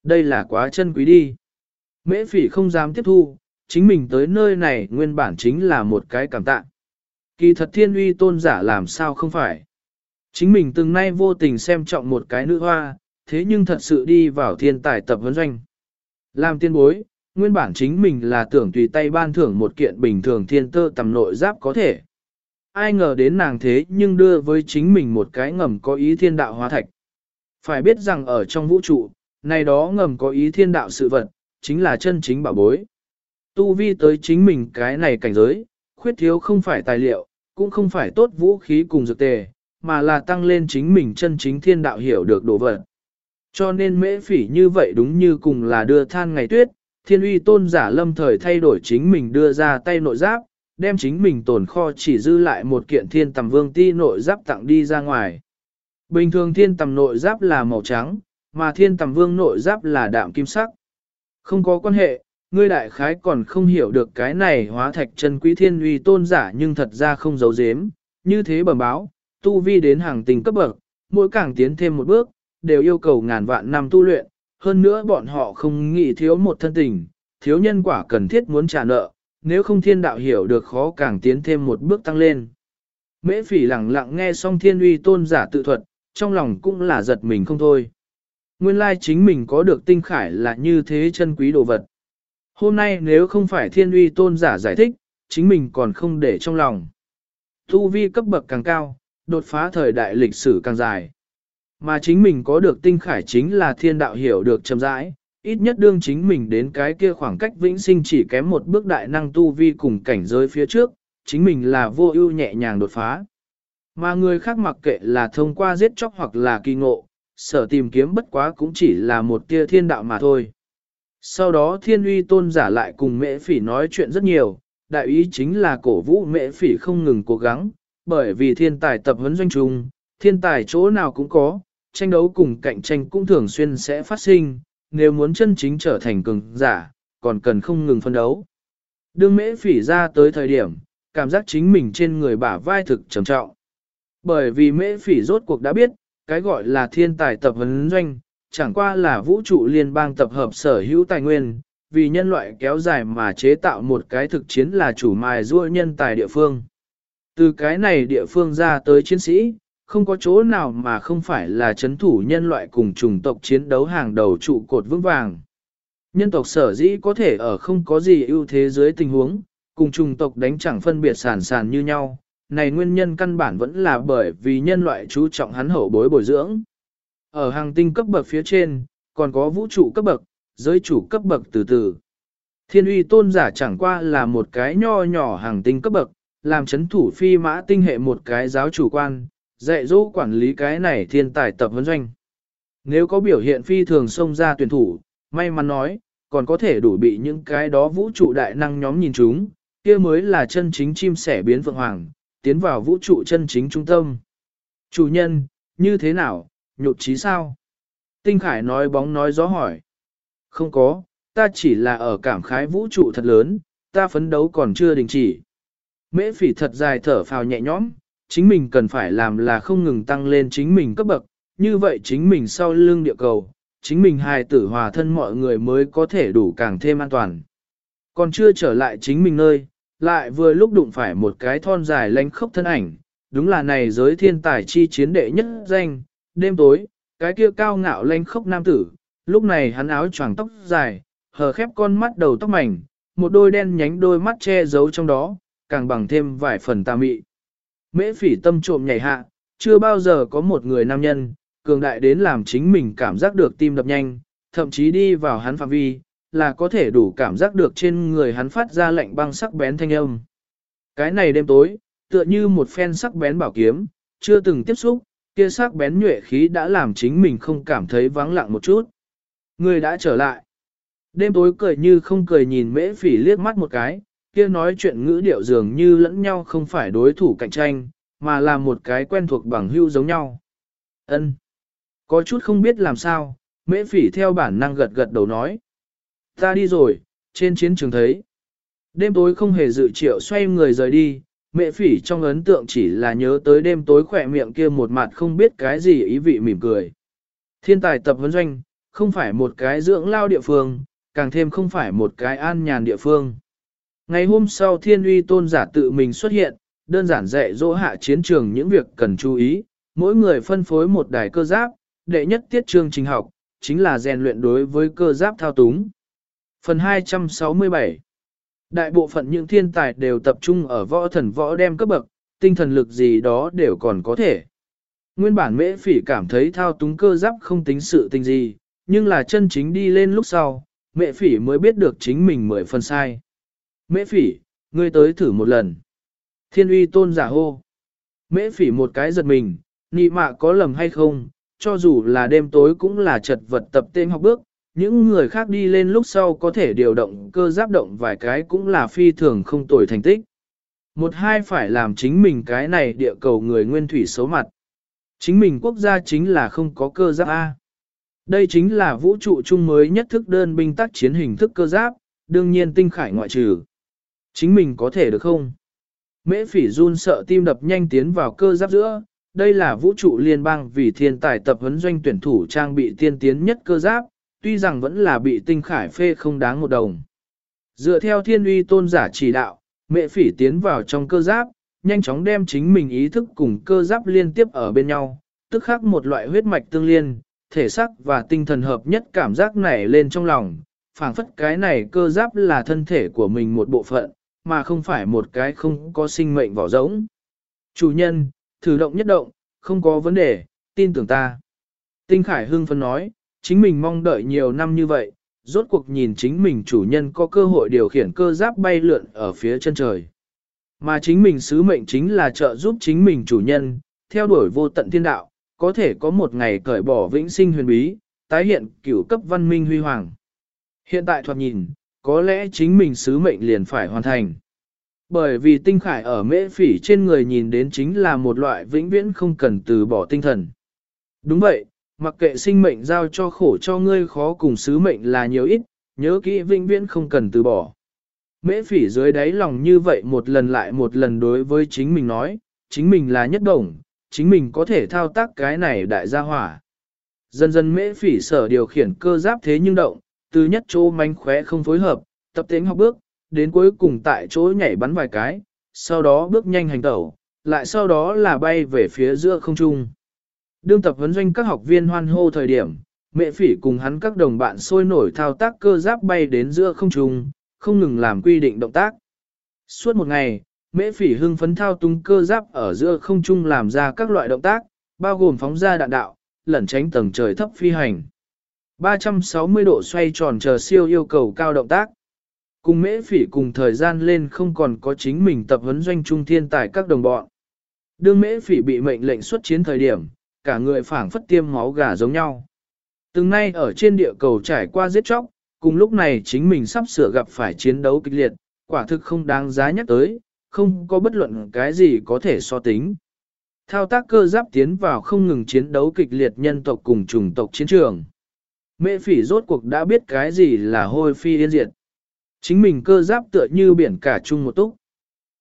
Đây là quá chân quý đi. Mễ phỉ không dám tiếp thu, chính mình tới nơi này nguyên bản chính là một cái cảm tạ. Kỳ thật thiên uy tôn giả làm sao không phải. Chính mình từng nay vô tình xem trọng một cái nữ hoa, thế nhưng thật sự đi vào thiên tài tập huấn doanh. Làm tiên bối, nguyên bản chính mình là tưởng tùy tay ban thưởng một kiện bình thường thiên tơ tầm nội giáp có thể. Ai ngờ đến nàng thế nhưng đưa với chính mình một cái ngầm có ý thiên đạo hóa thạch. Phải biết rằng ở trong vũ trụ, này đó ngầm có ý thiên đạo sự vật, chính là chân chính bảo bối. Tu vi tới chính mình cái này cảnh giới, khuyết thiếu không phải tài liệu, cũng không phải tốt vũ khí cùng dược tề, mà là tăng lên chính mình chân chính thiên đạo hiểu được đồ vật. Cho nên mễ phỉ như vậy đúng như cùng là đưa than ngày tuyết, thiên uy tôn giả lâm thời thay đổi chính mình đưa ra tay nội giáp, đem chính mình tồn kho chỉ dư lại một kiện thiên tầm vương ti nội giáp tặng đi ra ngoài. Bình thường thiên tầm nội giáp là màu trắng, mà thiên tầm vương nội giáp là đạm kim sắc. Không có quan hệ, ngươi đại khái còn không hiểu được cái này hóa thạch chân quý thiên uy tôn giả nhưng thật ra không giấu giếm, như thế bẩm báo, tu vi đến hàng tình cấp bậc, mỗi càng tiến thêm một bước, đều yêu cầu ngàn vạn năm tu luyện, hơn nữa bọn họ không nghĩ thiếu một thân tình, thiếu nhân quả cần thiết muốn trả nợ, nếu không thiên đạo hiểu được khó càng tiến thêm một bước tăng lên. Mễ phỉ lặng lặng nghe xong thiên uy tôn giả tự thuật, trong lòng cũng là giật mình không thôi. Nguyên lai chính mình có được tinh khải là như thế chân quý đồ vật. Hôm nay nếu không phải thiên uy tôn giả giải thích, chính mình còn không để trong lòng. Tu vi cấp bậc càng cao, đột phá thời đại lịch sử càng dài. Mà chính mình có được tinh khải chính là thiên đạo hiểu được chậm rãi, ít nhất đương chính mình đến cái kia khoảng cách vĩnh sinh chỉ kém một bước đại năng tu vi cùng cảnh giới phía trước, chính mình là vô ưu nhẹ nhàng đột phá. Mà người khác mặc kệ là thông qua giết chóc hoặc là kỳ ngộ, sở tìm kiếm bất quá cũng chỉ là một tia thiên đạo mà thôi. Sau đó thiên uy tôn giả lại cùng mễ phỉ nói chuyện rất nhiều, đại ý chính là cổ vũ mễ phỉ không ngừng cố gắng, bởi vì thiên tài tập huấn doanh trùng, thiên tài chỗ nào cũng có, tranh đấu cùng cạnh tranh cũng thường xuyên sẽ phát sinh, nếu muốn chân chính trở thành cường giả, còn cần không ngừng phân đấu. Đương mễ phỉ ra tới thời điểm, cảm giác chính mình trên người bả vai thực trầm trọng. Bởi vì mễ phỉ rốt cuộc đã biết, cái gọi là thiên tài tập huấn doanh, chẳng qua là vũ trụ liên bang tập hợp sở hữu tài nguyên, vì nhân loại kéo dài mà chế tạo một cái thực chiến là chủ mài ruôi nhân tài địa phương. Từ cái này địa phương ra tới chiến sĩ, không có chỗ nào mà không phải là chấn thủ nhân loại cùng chủng tộc chiến đấu hàng đầu trụ cột vững vàng. Nhân tộc sở dĩ có thể ở không có gì ưu thế dưới tình huống, cùng chủng tộc đánh chẳng phân biệt sản sản như nhau, này nguyên nhân căn bản vẫn là bởi vì nhân loại chú trọng hắn hậu bối bồi dưỡng. Ở hàng tinh cấp bậc phía trên, còn có vũ trụ cấp bậc, giới chủ cấp bậc từ từ. Thiên uy tôn giả chẳng qua là một cái nho nhỏ hàng tinh cấp bậc, làm chấn thủ phi mã tinh hệ một cái giáo chủ quan, dạy dỗ quản lý cái này thiên tài tập huấn doanh. Nếu có biểu hiện phi thường xông ra tuyển thủ, may mắn nói, còn có thể đủ bị những cái đó vũ trụ đại năng nhóm nhìn chúng, kia mới là chân chính chim sẻ biến vượng hoàng, tiến vào vũ trụ chân chính trung tâm. Chủ nhân, như thế nào, Nhụt trí sao? Tinh Khải nói bóng nói gió hỏi. Không có, ta chỉ là ở cảm khái vũ trụ thật lớn, ta phấn đấu còn chưa đình chỉ. Mễ phỉ thật dài thở phào nhẹ nhõm, chính mình cần phải làm là không ngừng tăng lên chính mình cấp bậc, như vậy chính mình sau lưng địa cầu, chính mình hài tử hòa thân mọi người mới có thể đủ càng thêm an toàn. Còn chưa trở lại chính mình nơi, lại vừa lúc đụng phải một cái thon dài lánh khốc thân ảnh, đúng là này giới thiên tài chi chiến đệ nhất danh, đêm tối, cái kia cao ngạo lánh khốc nam tử, lúc này hắn áo choàng tóc dài, hờ khép con mắt đầu tóc mảnh, một đôi đen nhánh đôi mắt che giấu trong đó, càng bằng thêm vài phần tà mị. Mễ phỉ tâm trộm nhảy hạ, chưa bao giờ có một người nam nhân, cường đại đến làm chính mình cảm giác được tim đập nhanh, thậm chí đi vào hắn phạm vi, là có thể đủ cảm giác được trên người hắn phát ra lạnh băng sắc bén thanh âm. Cái này đêm tối, tựa như một phen sắc bén bảo kiếm, chưa từng tiếp xúc, kia sắc bén nhuệ khí đã làm chính mình không cảm thấy vắng lặng một chút. Người đã trở lại. Đêm tối cười như không cười nhìn mễ phỉ liếc mắt một cái, kia nói chuyện ngữ điệu dường như lẫn nhau không phải đối thủ cạnh tranh, mà là một cái quen thuộc bằng hưu giống nhau. Ân, Có chút không biết làm sao, mễ phỉ theo bản năng gật gật đầu nói. Ta đi rồi, trên chiến trường thấy. Đêm tối không hề dự triệu xoay người rời đi, mẹ phỉ trong ấn tượng chỉ là nhớ tới đêm tối khỏe miệng kia một mặt không biết cái gì ý vị mỉm cười. Thiên tài tập huấn doanh, không phải một cái dưỡng lao địa phương, càng thêm không phải một cái an nhàn địa phương. Ngày hôm sau thiên uy tôn giả tự mình xuất hiện, đơn giản dạy dỗ hạ chiến trường những việc cần chú ý, mỗi người phân phối một đài cơ giáp, đệ nhất tiết chương trình học, chính là rèn luyện đối với cơ giáp thao túng. Phần 267 Đại bộ phận những thiên tài đều tập trung ở võ thần võ đem cấp bậc, tinh thần lực gì đó đều còn có thể. Nguyên bản mễ phỉ cảm thấy thao túng cơ giáp không tính sự tình gì, nhưng là chân chính đi lên lúc sau, mẹ phỉ mới biết được chính mình mười phần sai. Mễ phỉ, ngươi tới thử một lần. Thiên uy tôn giả hô. Mễ phỉ một cái giật mình, nị mạ có lầm hay không, cho dù là đêm tối cũng là chật vật tập tên học bước, những người khác đi lên lúc sau có thể điều động cơ giáp động vài cái cũng là phi thường không tồi thành tích. Một hai phải làm chính mình cái này địa cầu người nguyên thủy xấu mặt. Chính mình quốc gia chính là không có cơ giáp A. Đây chính là vũ trụ chung mới nhất thức đơn binh tác chiến hình thức cơ giáp, đương nhiên tinh khải ngoại trừ. Chính mình có thể được không? Mễ phỉ run sợ tim đập nhanh tiến vào cơ giáp giữa, đây là vũ trụ liên bang vì thiên tài tập huấn doanh tuyển thủ trang bị tiên tiến nhất cơ giáp, tuy rằng vẫn là bị tinh khải phê không đáng một đồng. Dựa theo thiên uy tôn giả chỉ đạo, mẹ phỉ tiến vào trong cơ giáp, nhanh chóng đem chính mình ý thức cùng cơ giáp liên tiếp ở bên nhau, tức khắc một loại huyết mạch tương liên, thể xác và tinh thần hợp nhất cảm giác nảy lên trong lòng, phảng phất cái này cơ giáp là thân thể của mình một bộ phận, mà không phải một cái không có sinh mệnh vỏ rỗng. Chủ nhân, thử động nhất động, không có vấn đề, tin tưởng ta. Tinh Khải hưng phấn nói, chính mình mong đợi nhiều năm như vậy, rốt cuộc nhìn chính mình chủ nhân có cơ hội điều khiển cơ giáp bay lượn ở phía chân trời. Mà chính mình sứ mệnh chính là trợ giúp chính mình chủ nhân, theo đuổi vô tận thiên đạo, có thể có một ngày cởi bỏ vĩnh sinh huyền bí, tái hiện cửu cấp văn minh huy hoàng. Hiện tại thoạt nhìn, có lẽ chính mình sứ mệnh liền phải hoàn thành. Bởi vì tinh khải ở mễ phỉ trên người nhìn đến chính là một loại vĩnh viễn không cần từ bỏ tinh thần. Đúng vậy, mặc kệ sinh mệnh giao cho khổ cho ngươi khó cùng sứ mệnh là nhiều ít, nhớ kỹ vĩnh viễn không cần từ bỏ. Mễ phỉ dưới đáy lòng như vậy một lần lại một lần đối với chính mình nói, chính mình là nhất đồng, chính mình có thể thao tác cái này đại gia hỏa. Dần dần mễ phỉ sở điều khiển cơ giáp thế nhưng động, từ nhất chỗ manh khóe không phối hợp, tập tính học bước, đến cuối cùng tại chỗ nhảy bắn vài cái, sau đó bước nhanh hành tẩu, lại sau đó là bay về phía giữa không trung. Đương tập huấn doanh các học viên hoan hô thời điểm, mẹ phỉ cùng hắn các đồng bạn sôi nổi thao tác cơ giáp bay đến giữa không trung, không ngừng làm quy định động tác. Suốt một ngày, mẹ phỉ hưng phấn thao tung cơ giáp ở giữa không trung làm ra các loại động tác, bao gồm phóng ra đạn đạo, lẩn tránh tầng trời thấp phi hành. 360 độ xoay tròn chờ siêu yêu cầu cao động tác. Cùng mễ phỉ cùng thời gian lên không còn có chính mình tập huấn doanh trung thiên tài các đồng bọn. Đương mễ phỉ bị mệnh lệnh xuất chiến thời điểm, cả người phảng phất tiêm máu gà giống nhau. Từng nay ở trên địa cầu trải qua giết chóc, cùng lúc này chính mình sắp sửa gặp phải chiến đấu kịch liệt, quả thực không đáng giá nhắc tới, không có bất luận cái gì có thể so tính. Thao tác cơ giáp tiến vào không ngừng chiến đấu kịch liệt nhân tộc cùng chủng tộc chiến trường. Mẹ phỉ rốt cuộc đã biết cái gì là hôi phi yên diệt. Chính mình cơ giáp tựa như biển cả chung một túc.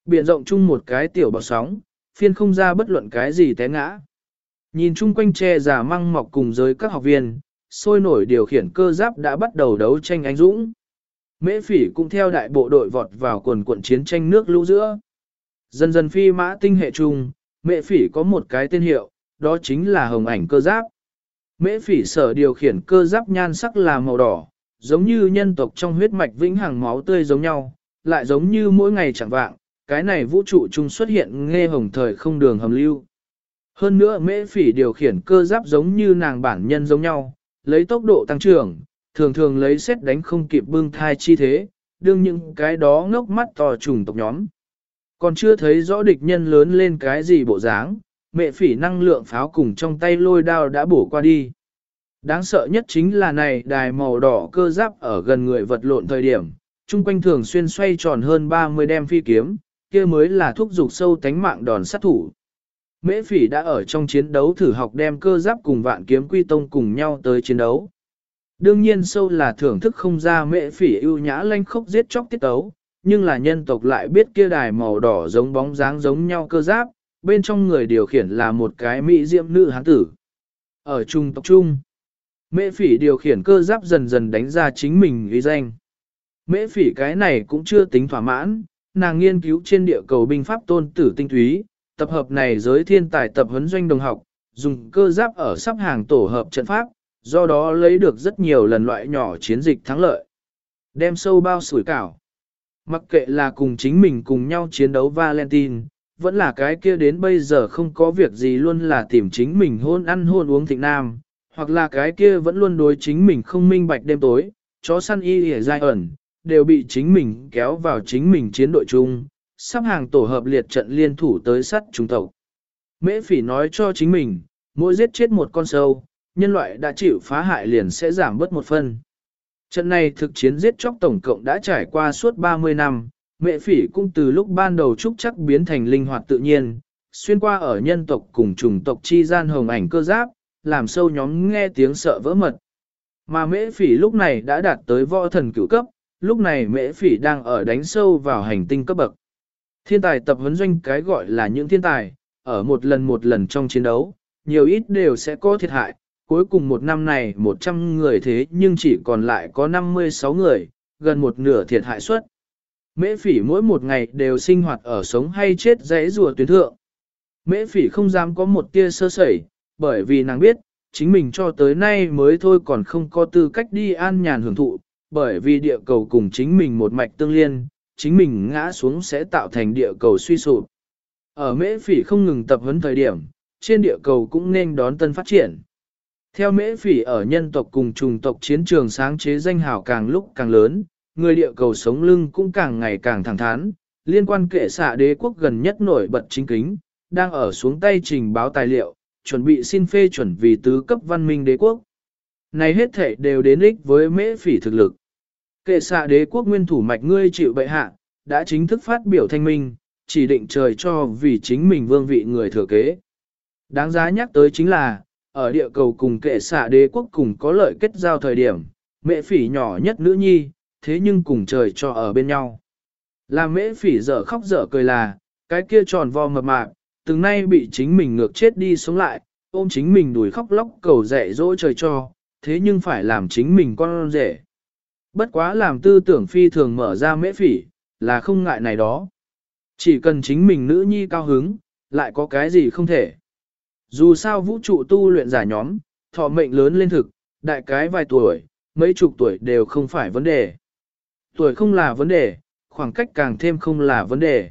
Biển rộng chung một cái tiểu bọt sóng, phiên không ra bất luận cái gì té ngã. Nhìn chung quanh che giả măng mọc cùng giới các học viên, sôi nổi điều khiển cơ giáp đã bắt đầu đấu tranh anh dũng. Mễ phỉ cũng theo đại bộ đội vọt vào quần quận chiến tranh nước lũ giữa. Dần dần phi mã tinh hệ chung, mễ phỉ có một cái tên hiệu, đó chính là hồng ảnh cơ giáp. Mễ phỉ sở điều khiển cơ giáp nhan sắc là màu đỏ, giống như nhân tộc trong huyết mạch vĩnh hằng máu tươi giống nhau, lại giống như mỗi ngày chẳng vạng, cái này vũ trụ chung xuất hiện nghe hồng thời không đường hầm lưu. Hơn nữa mễ phỉ điều khiển cơ giáp giống như nàng bản nhân giống nhau, lấy tốc độ tăng trưởng, thường thường lấy xét đánh không kịp bưng thai chi thế, đương những cái đó ngốc mắt to trùng tộc nhóm. Còn chưa thấy rõ địch nhân lớn lên cái gì bộ dáng, mẹ phỉ năng lượng pháo cùng trong tay lôi đao đã bổ qua đi. Đáng sợ nhất chính là này đài màu đỏ cơ giáp ở gần người vật lộn thời điểm, chung quanh thường xuyên xoay tròn hơn 30 đem phi kiếm, kia mới là thúc dục sâu tánh mạng đòn sát thủ. Mễ phỉ đã ở trong chiến đấu thử học đem cơ giáp cùng vạn kiếm quy tông cùng nhau tới chiến đấu. Đương nhiên sâu là thưởng thức không ra mễ phỉ ưu nhã lanh khốc giết chóc tiết tấu, nhưng là nhân tộc lại biết kia đài màu đỏ giống bóng dáng giống nhau cơ giáp, bên trong người điều khiển là một cái mỹ diệm nữ hán tử. Ở trung tộc trung, mễ phỉ điều khiển cơ giáp dần dần đánh ra chính mình uy danh. Mễ phỉ cái này cũng chưa tính thỏa mãn, nàng nghiên cứu trên địa cầu binh pháp tôn tử tinh túy, tập hợp này giới thiên tài tập huấn doanh đồng học, dùng cơ giáp ở sắp hàng tổ hợp trận pháp, do đó lấy được rất nhiều lần loại nhỏ chiến dịch thắng lợi. Đem sâu bao sủi cảo. Mặc kệ là cùng chính mình cùng nhau chiến đấu Valentine, vẫn là cái kia đến bây giờ không có việc gì luôn là tìm chính mình hôn ăn hôn uống thịnh nam, hoặc là cái kia vẫn luôn đối chính mình không minh bạch đêm tối, chó săn y hề dai ẩn, đều bị chính mình kéo vào chính mình chiến đội chung, sắp hàng tổ hợp liệt trận liên thủ tới sắt trung tộc. Mễ phỉ nói cho chính mình, mỗi giết chết một con sâu, nhân loại đã chịu phá hại liền sẽ giảm bớt một phần. Trận này thực chiến giết chóc tổng cộng đã trải qua suốt 30 năm, mẹ phỉ cũng từ lúc ban đầu trúc chắc biến thành linh hoạt tự nhiên, xuyên qua ở nhân tộc cùng chủng tộc chi gian hồng ảnh cơ giáp, làm sâu nhóm nghe tiếng sợ vỡ mật. Mà mễ phỉ lúc này đã đạt tới võ thần cửu cấp, lúc này mễ phỉ đang ở đánh sâu vào hành tinh cấp bậc. Thiên tài tập huấn doanh cái gọi là những thiên tài, ở một lần một lần trong chiến đấu, nhiều ít đều sẽ có thiệt hại, cuối cùng một năm này 100 người thế nhưng chỉ còn lại có 56 người, gần một nửa thiệt hại suất. Mễ phỉ mỗi một ngày đều sinh hoạt ở sống hay chết dãy rùa tuyến thượng. Mễ phỉ không dám có một tia sơ sẩy, bởi vì nàng biết, chính mình cho tới nay mới thôi còn không có tư cách đi an nhàn hưởng thụ, bởi vì địa cầu cùng chính mình một mạch tương liên, chính mình ngã xuống sẽ tạo thành địa cầu suy sụp. Ở mễ phỉ không ngừng tập huấn thời điểm, trên địa cầu cũng nên đón tân phát triển. Theo mễ phỉ ở nhân tộc cùng trùng tộc chiến trường sáng chế danh hào càng lúc càng lớn, người địa cầu sống lưng cũng càng ngày càng thẳng thắn, liên quan kệ xạ đế quốc gần nhất nổi bật chính kính, đang ở xuống tay trình báo tài liệu, chuẩn bị xin phê chuẩn vì tứ cấp văn minh đế quốc. Này hết thể đều đến ích với mễ phỉ thực lực. Kệ xạ đế quốc nguyên thủ mạch ngươi chịu bệ hạ, đã chính thức phát biểu thanh minh, chỉ định trời cho vì chính mình vương vị người thừa kế. Đáng giá nhắc tới chính là, ở địa cầu cùng kệ xạ đế quốc cùng có lợi kết giao thời điểm, mẹ phỉ nhỏ nhất nữ nhi, thế nhưng cùng trời cho ở bên nhau. Là mễ phỉ dở khóc dở cười là, cái kia tròn vo mập mạp, từng nay bị chính mình ngược chết đi sống lại, ôm chính mình đuổi khóc lóc cầu dạy dỗ trời cho, thế nhưng phải làm chính mình con rể. Bất quá làm tư tưởng phi thường mở ra mễ phỉ, là không ngại này đó. Chỉ cần chính mình nữ nhi cao hứng, lại có cái gì không thể. Dù sao vũ trụ tu luyện giả nhóm, thọ mệnh lớn lên thực, đại cái vài tuổi, mấy chục tuổi đều không phải vấn đề. Tuổi không là vấn đề, khoảng cách càng thêm không là vấn đề.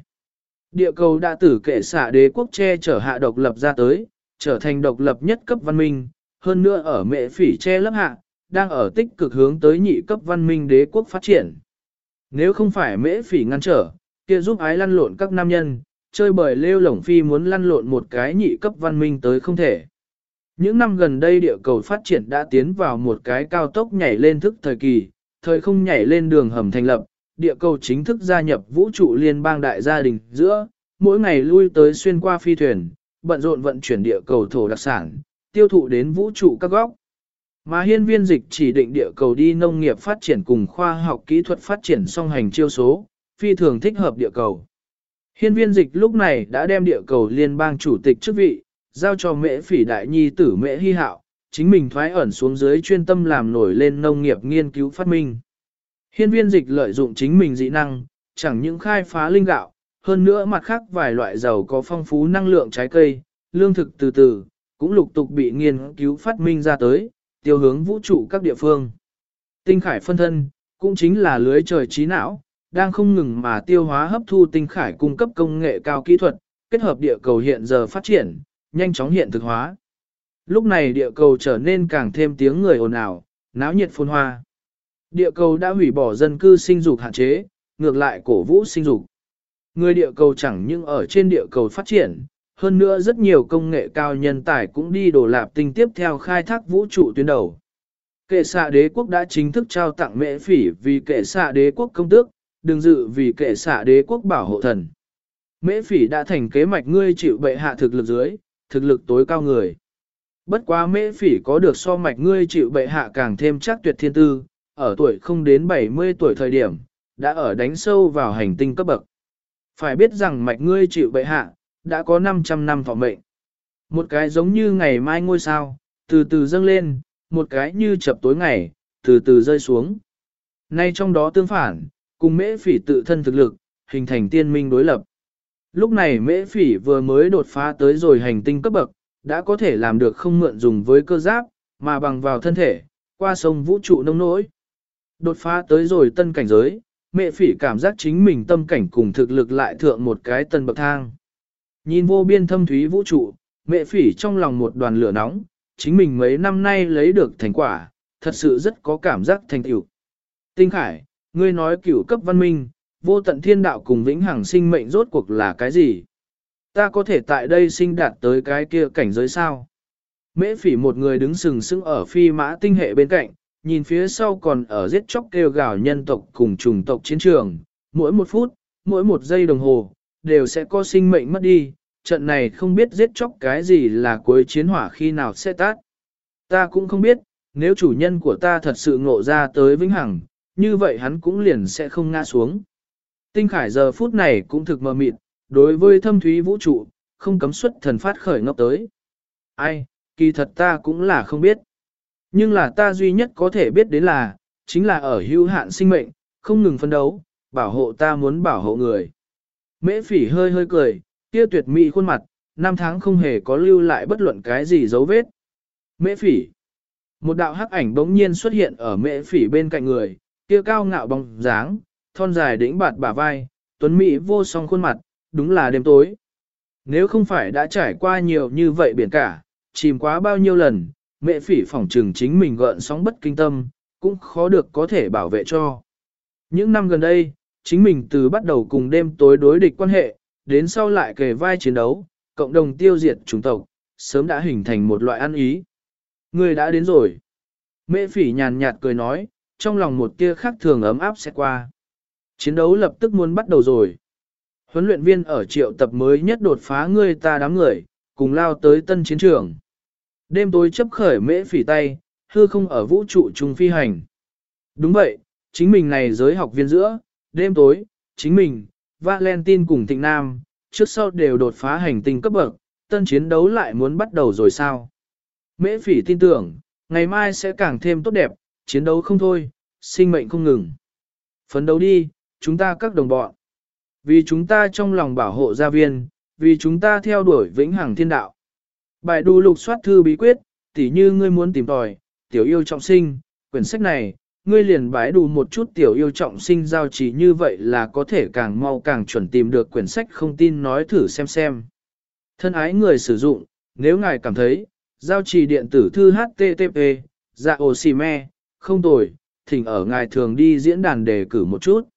Địa cầu đã tử kệ xạ đế quốc che chở hạ độc lập ra tới, trở thành độc lập nhất cấp văn minh, hơn nữa ở mệ phỉ che lấp hạ, đang ở tích cực hướng tới nhị cấp văn minh đế quốc phát triển. Nếu không phải mễ phỉ ngăn trở, kia giúp ái lăn lộn các nam nhân, chơi bời lêu lổng phi muốn lăn lộn một cái nhị cấp văn minh tới không thể. Những năm gần đây địa cầu phát triển đã tiến vào một cái cao tốc nhảy lên thức thời kỳ, thời không nhảy lên đường hầm thành lập, địa cầu chính thức gia nhập vũ trụ liên bang đại gia đình giữa, mỗi ngày lui tới xuyên qua phi thuyền, bận rộn vận chuyển địa cầu thổ đặc sản, tiêu thụ đến vũ trụ các góc. Mà hiên viên dịch chỉ định địa cầu đi nông nghiệp phát triển cùng khoa học kỹ thuật phát triển song hành chiêu số, phi thường thích hợp địa cầu. Hiên viên dịch lúc này đã đem địa cầu liên bang chủ tịch chức vị, giao cho mễ phỉ đại nhi tử mễ hy hạo, chính mình thoái ẩn xuống dưới chuyên tâm làm nổi lên nông nghiệp nghiên cứu phát minh. Hiên viên dịch lợi dụng chính mình dị năng, chẳng những khai phá linh gạo, hơn nữa mặt khác vài loại dầu có phong phú năng lượng trái cây, lương thực từ từ, cũng lục tục bị nghiên cứu phát minh ra tới, tiêu hướng vũ trụ các địa phương. Tinh khải phân thân, cũng chính là lưới trời trí não, đang không ngừng mà tiêu hóa hấp thu tinh khải cung cấp công nghệ cao kỹ thuật, kết hợp địa cầu hiện giờ phát triển, nhanh chóng hiện thực hóa. Lúc này địa cầu trở nên càng thêm tiếng người ồn ào, náo nhiệt phun hoa. Địa cầu đã hủy bỏ dân cư sinh dục hạn chế, ngược lại cổ vũ sinh dục. Người địa cầu chẳng những ở trên địa cầu phát triển, hơn nữa rất nhiều công nghệ cao nhân tài cũng đi đổ lạp tinh tiếp theo khai thác vũ trụ tuyến đầu. Kệ xạ đế quốc đã chính thức trao tặng mễ phỉ vì kệ xạ đế quốc công tước, đừng dự vì kệ xạ đế quốc bảo hộ thần. Mễ phỉ đã thành kế mạch ngươi chịu bệ hạ thực lực dưới, thực lực tối cao người. Bất quá mễ phỉ có được so mạch ngươi chịu bệ hạ càng thêm chắc tuyệt thiên tư, ở tuổi không đến 70 tuổi thời điểm, đã ở đánh sâu vào hành tinh cấp bậc. Phải biết rằng mạch ngươi chịu bệ hạ, đã có 500 năm thọ mệnh. Một cái giống như ngày mai ngôi sao, từ từ dâng lên, một cái như chập tối ngày, từ từ rơi xuống. Nay trong đó tương phản, cùng mễ phỉ tự thân thực lực, hình thành tiên minh đối lập. Lúc này mễ phỉ vừa mới đột phá tới rồi hành tinh cấp bậc, đã có thể làm được không mượn dùng với cơ giáp, mà bằng vào thân thể, qua sông vũ trụ nông nỗi. Đột phá tới rồi tân cảnh giới, mẹ phỉ cảm giác chính mình tâm cảnh cùng thực lực lại thượng một cái tân bậc thang. Nhìn vô biên thâm thúy vũ trụ, mẹ phỉ trong lòng một đoàn lửa nóng, chính mình mấy năm nay lấy được thành quả, thật sự rất có cảm giác thành tựu. Tinh Khải, ngươi nói cửu cấp văn minh, vô tận thiên đạo cùng vĩnh hằng sinh mệnh rốt cuộc là cái gì? Ta có thể tại đây sinh đạt tới cái kia cảnh giới sao? Mễ phỉ một người đứng sừng sững ở phi mã tinh hệ bên cạnh, nhìn phía sau còn ở giết chóc kêu gào nhân tộc cùng chủng tộc chiến trường, mỗi một phút, mỗi một giây đồng hồ, đều sẽ có sinh mệnh mất đi, trận này không biết giết chóc cái gì là cuối chiến hỏa khi nào sẽ tát. Ta cũng không biết, nếu chủ nhân của ta thật sự ngộ ra tới vĩnh hằng, như vậy hắn cũng liền sẽ không ngã xuống. Tinh Khải giờ phút này cũng thực mờ mịt, đối với thâm thúy vũ trụ, không cấm xuất thần phát khởi ngốc tới. Ai, kỳ thật ta cũng là không biết. Nhưng là ta duy nhất có thể biết đến là, chính là ở hữu hạn sinh mệnh, không ngừng phân đấu, bảo hộ ta muốn bảo hộ người. Mễ phỉ hơi hơi cười, kia tuyệt mỹ khuôn mặt, năm tháng không hề có lưu lại bất luận cái gì dấu vết. Mễ phỉ. Một đạo hắc ảnh bỗng nhiên xuất hiện ở mễ phỉ bên cạnh người, kia cao ngạo bóng dáng, thon dài đĩnh bạt bả vai, tuấn mỹ vô song khuôn mặt, đúng là đêm tối. Nếu không phải đã trải qua nhiều như vậy biển cả, chìm quá bao nhiêu lần, mẹ phỉ phỏng trừng chính mình gợn sóng bất kinh tâm, cũng khó được có thể bảo vệ cho. Những năm gần đây, chính mình từ bắt đầu cùng đêm tối đối địch quan hệ, đến sau lại kề vai chiến đấu, cộng đồng tiêu diệt chủng tộc, sớm đã hình thành một loại ăn ý. Người đã đến rồi. Mẹ phỉ nhàn nhạt cười nói, trong lòng một tia khác thường ấm áp sẽ qua. Chiến đấu lập tức muốn bắt đầu rồi. Huấn luyện viên ở triệu tập mới nhất đột phá ngươi ta đám người, cùng lao tới tân chiến trường. Đêm tối chấp khởi mễ phỉ tay, hư không ở vũ trụ trung phi hành. Đúng vậy, chính mình này giới học viên giữa, đêm tối, chính mình, Valentine cùng Thịnh Nam, trước sau đều đột phá hành tinh cấp bậc, tân chiến đấu lại muốn bắt đầu rồi sao? Mễ phỉ tin tưởng, ngày mai sẽ càng thêm tốt đẹp, chiến đấu không thôi, sinh mệnh không ngừng. Phấn đấu đi, chúng ta các đồng bọn. Vì chúng ta trong lòng bảo hộ gia viên, vì chúng ta theo đuổi vĩnh hằng thiên đạo. Bài đu lục soát thư bí quyết, tỉ như ngươi muốn tìm tòi, tiểu yêu trọng sinh, quyển sách này, ngươi liền bái đủ một chút tiểu yêu trọng sinh giao chỉ như vậy là có thể càng mau càng chuẩn tìm được quyển sách không tin nói thử xem xem. Thân ái người sử dụng, nếu ngài cảm thấy, giao trì điện tử thư HTTP, dạ ồ xì me, không tồi, thỉnh ở ngài thường đi diễn đàn đề cử một chút.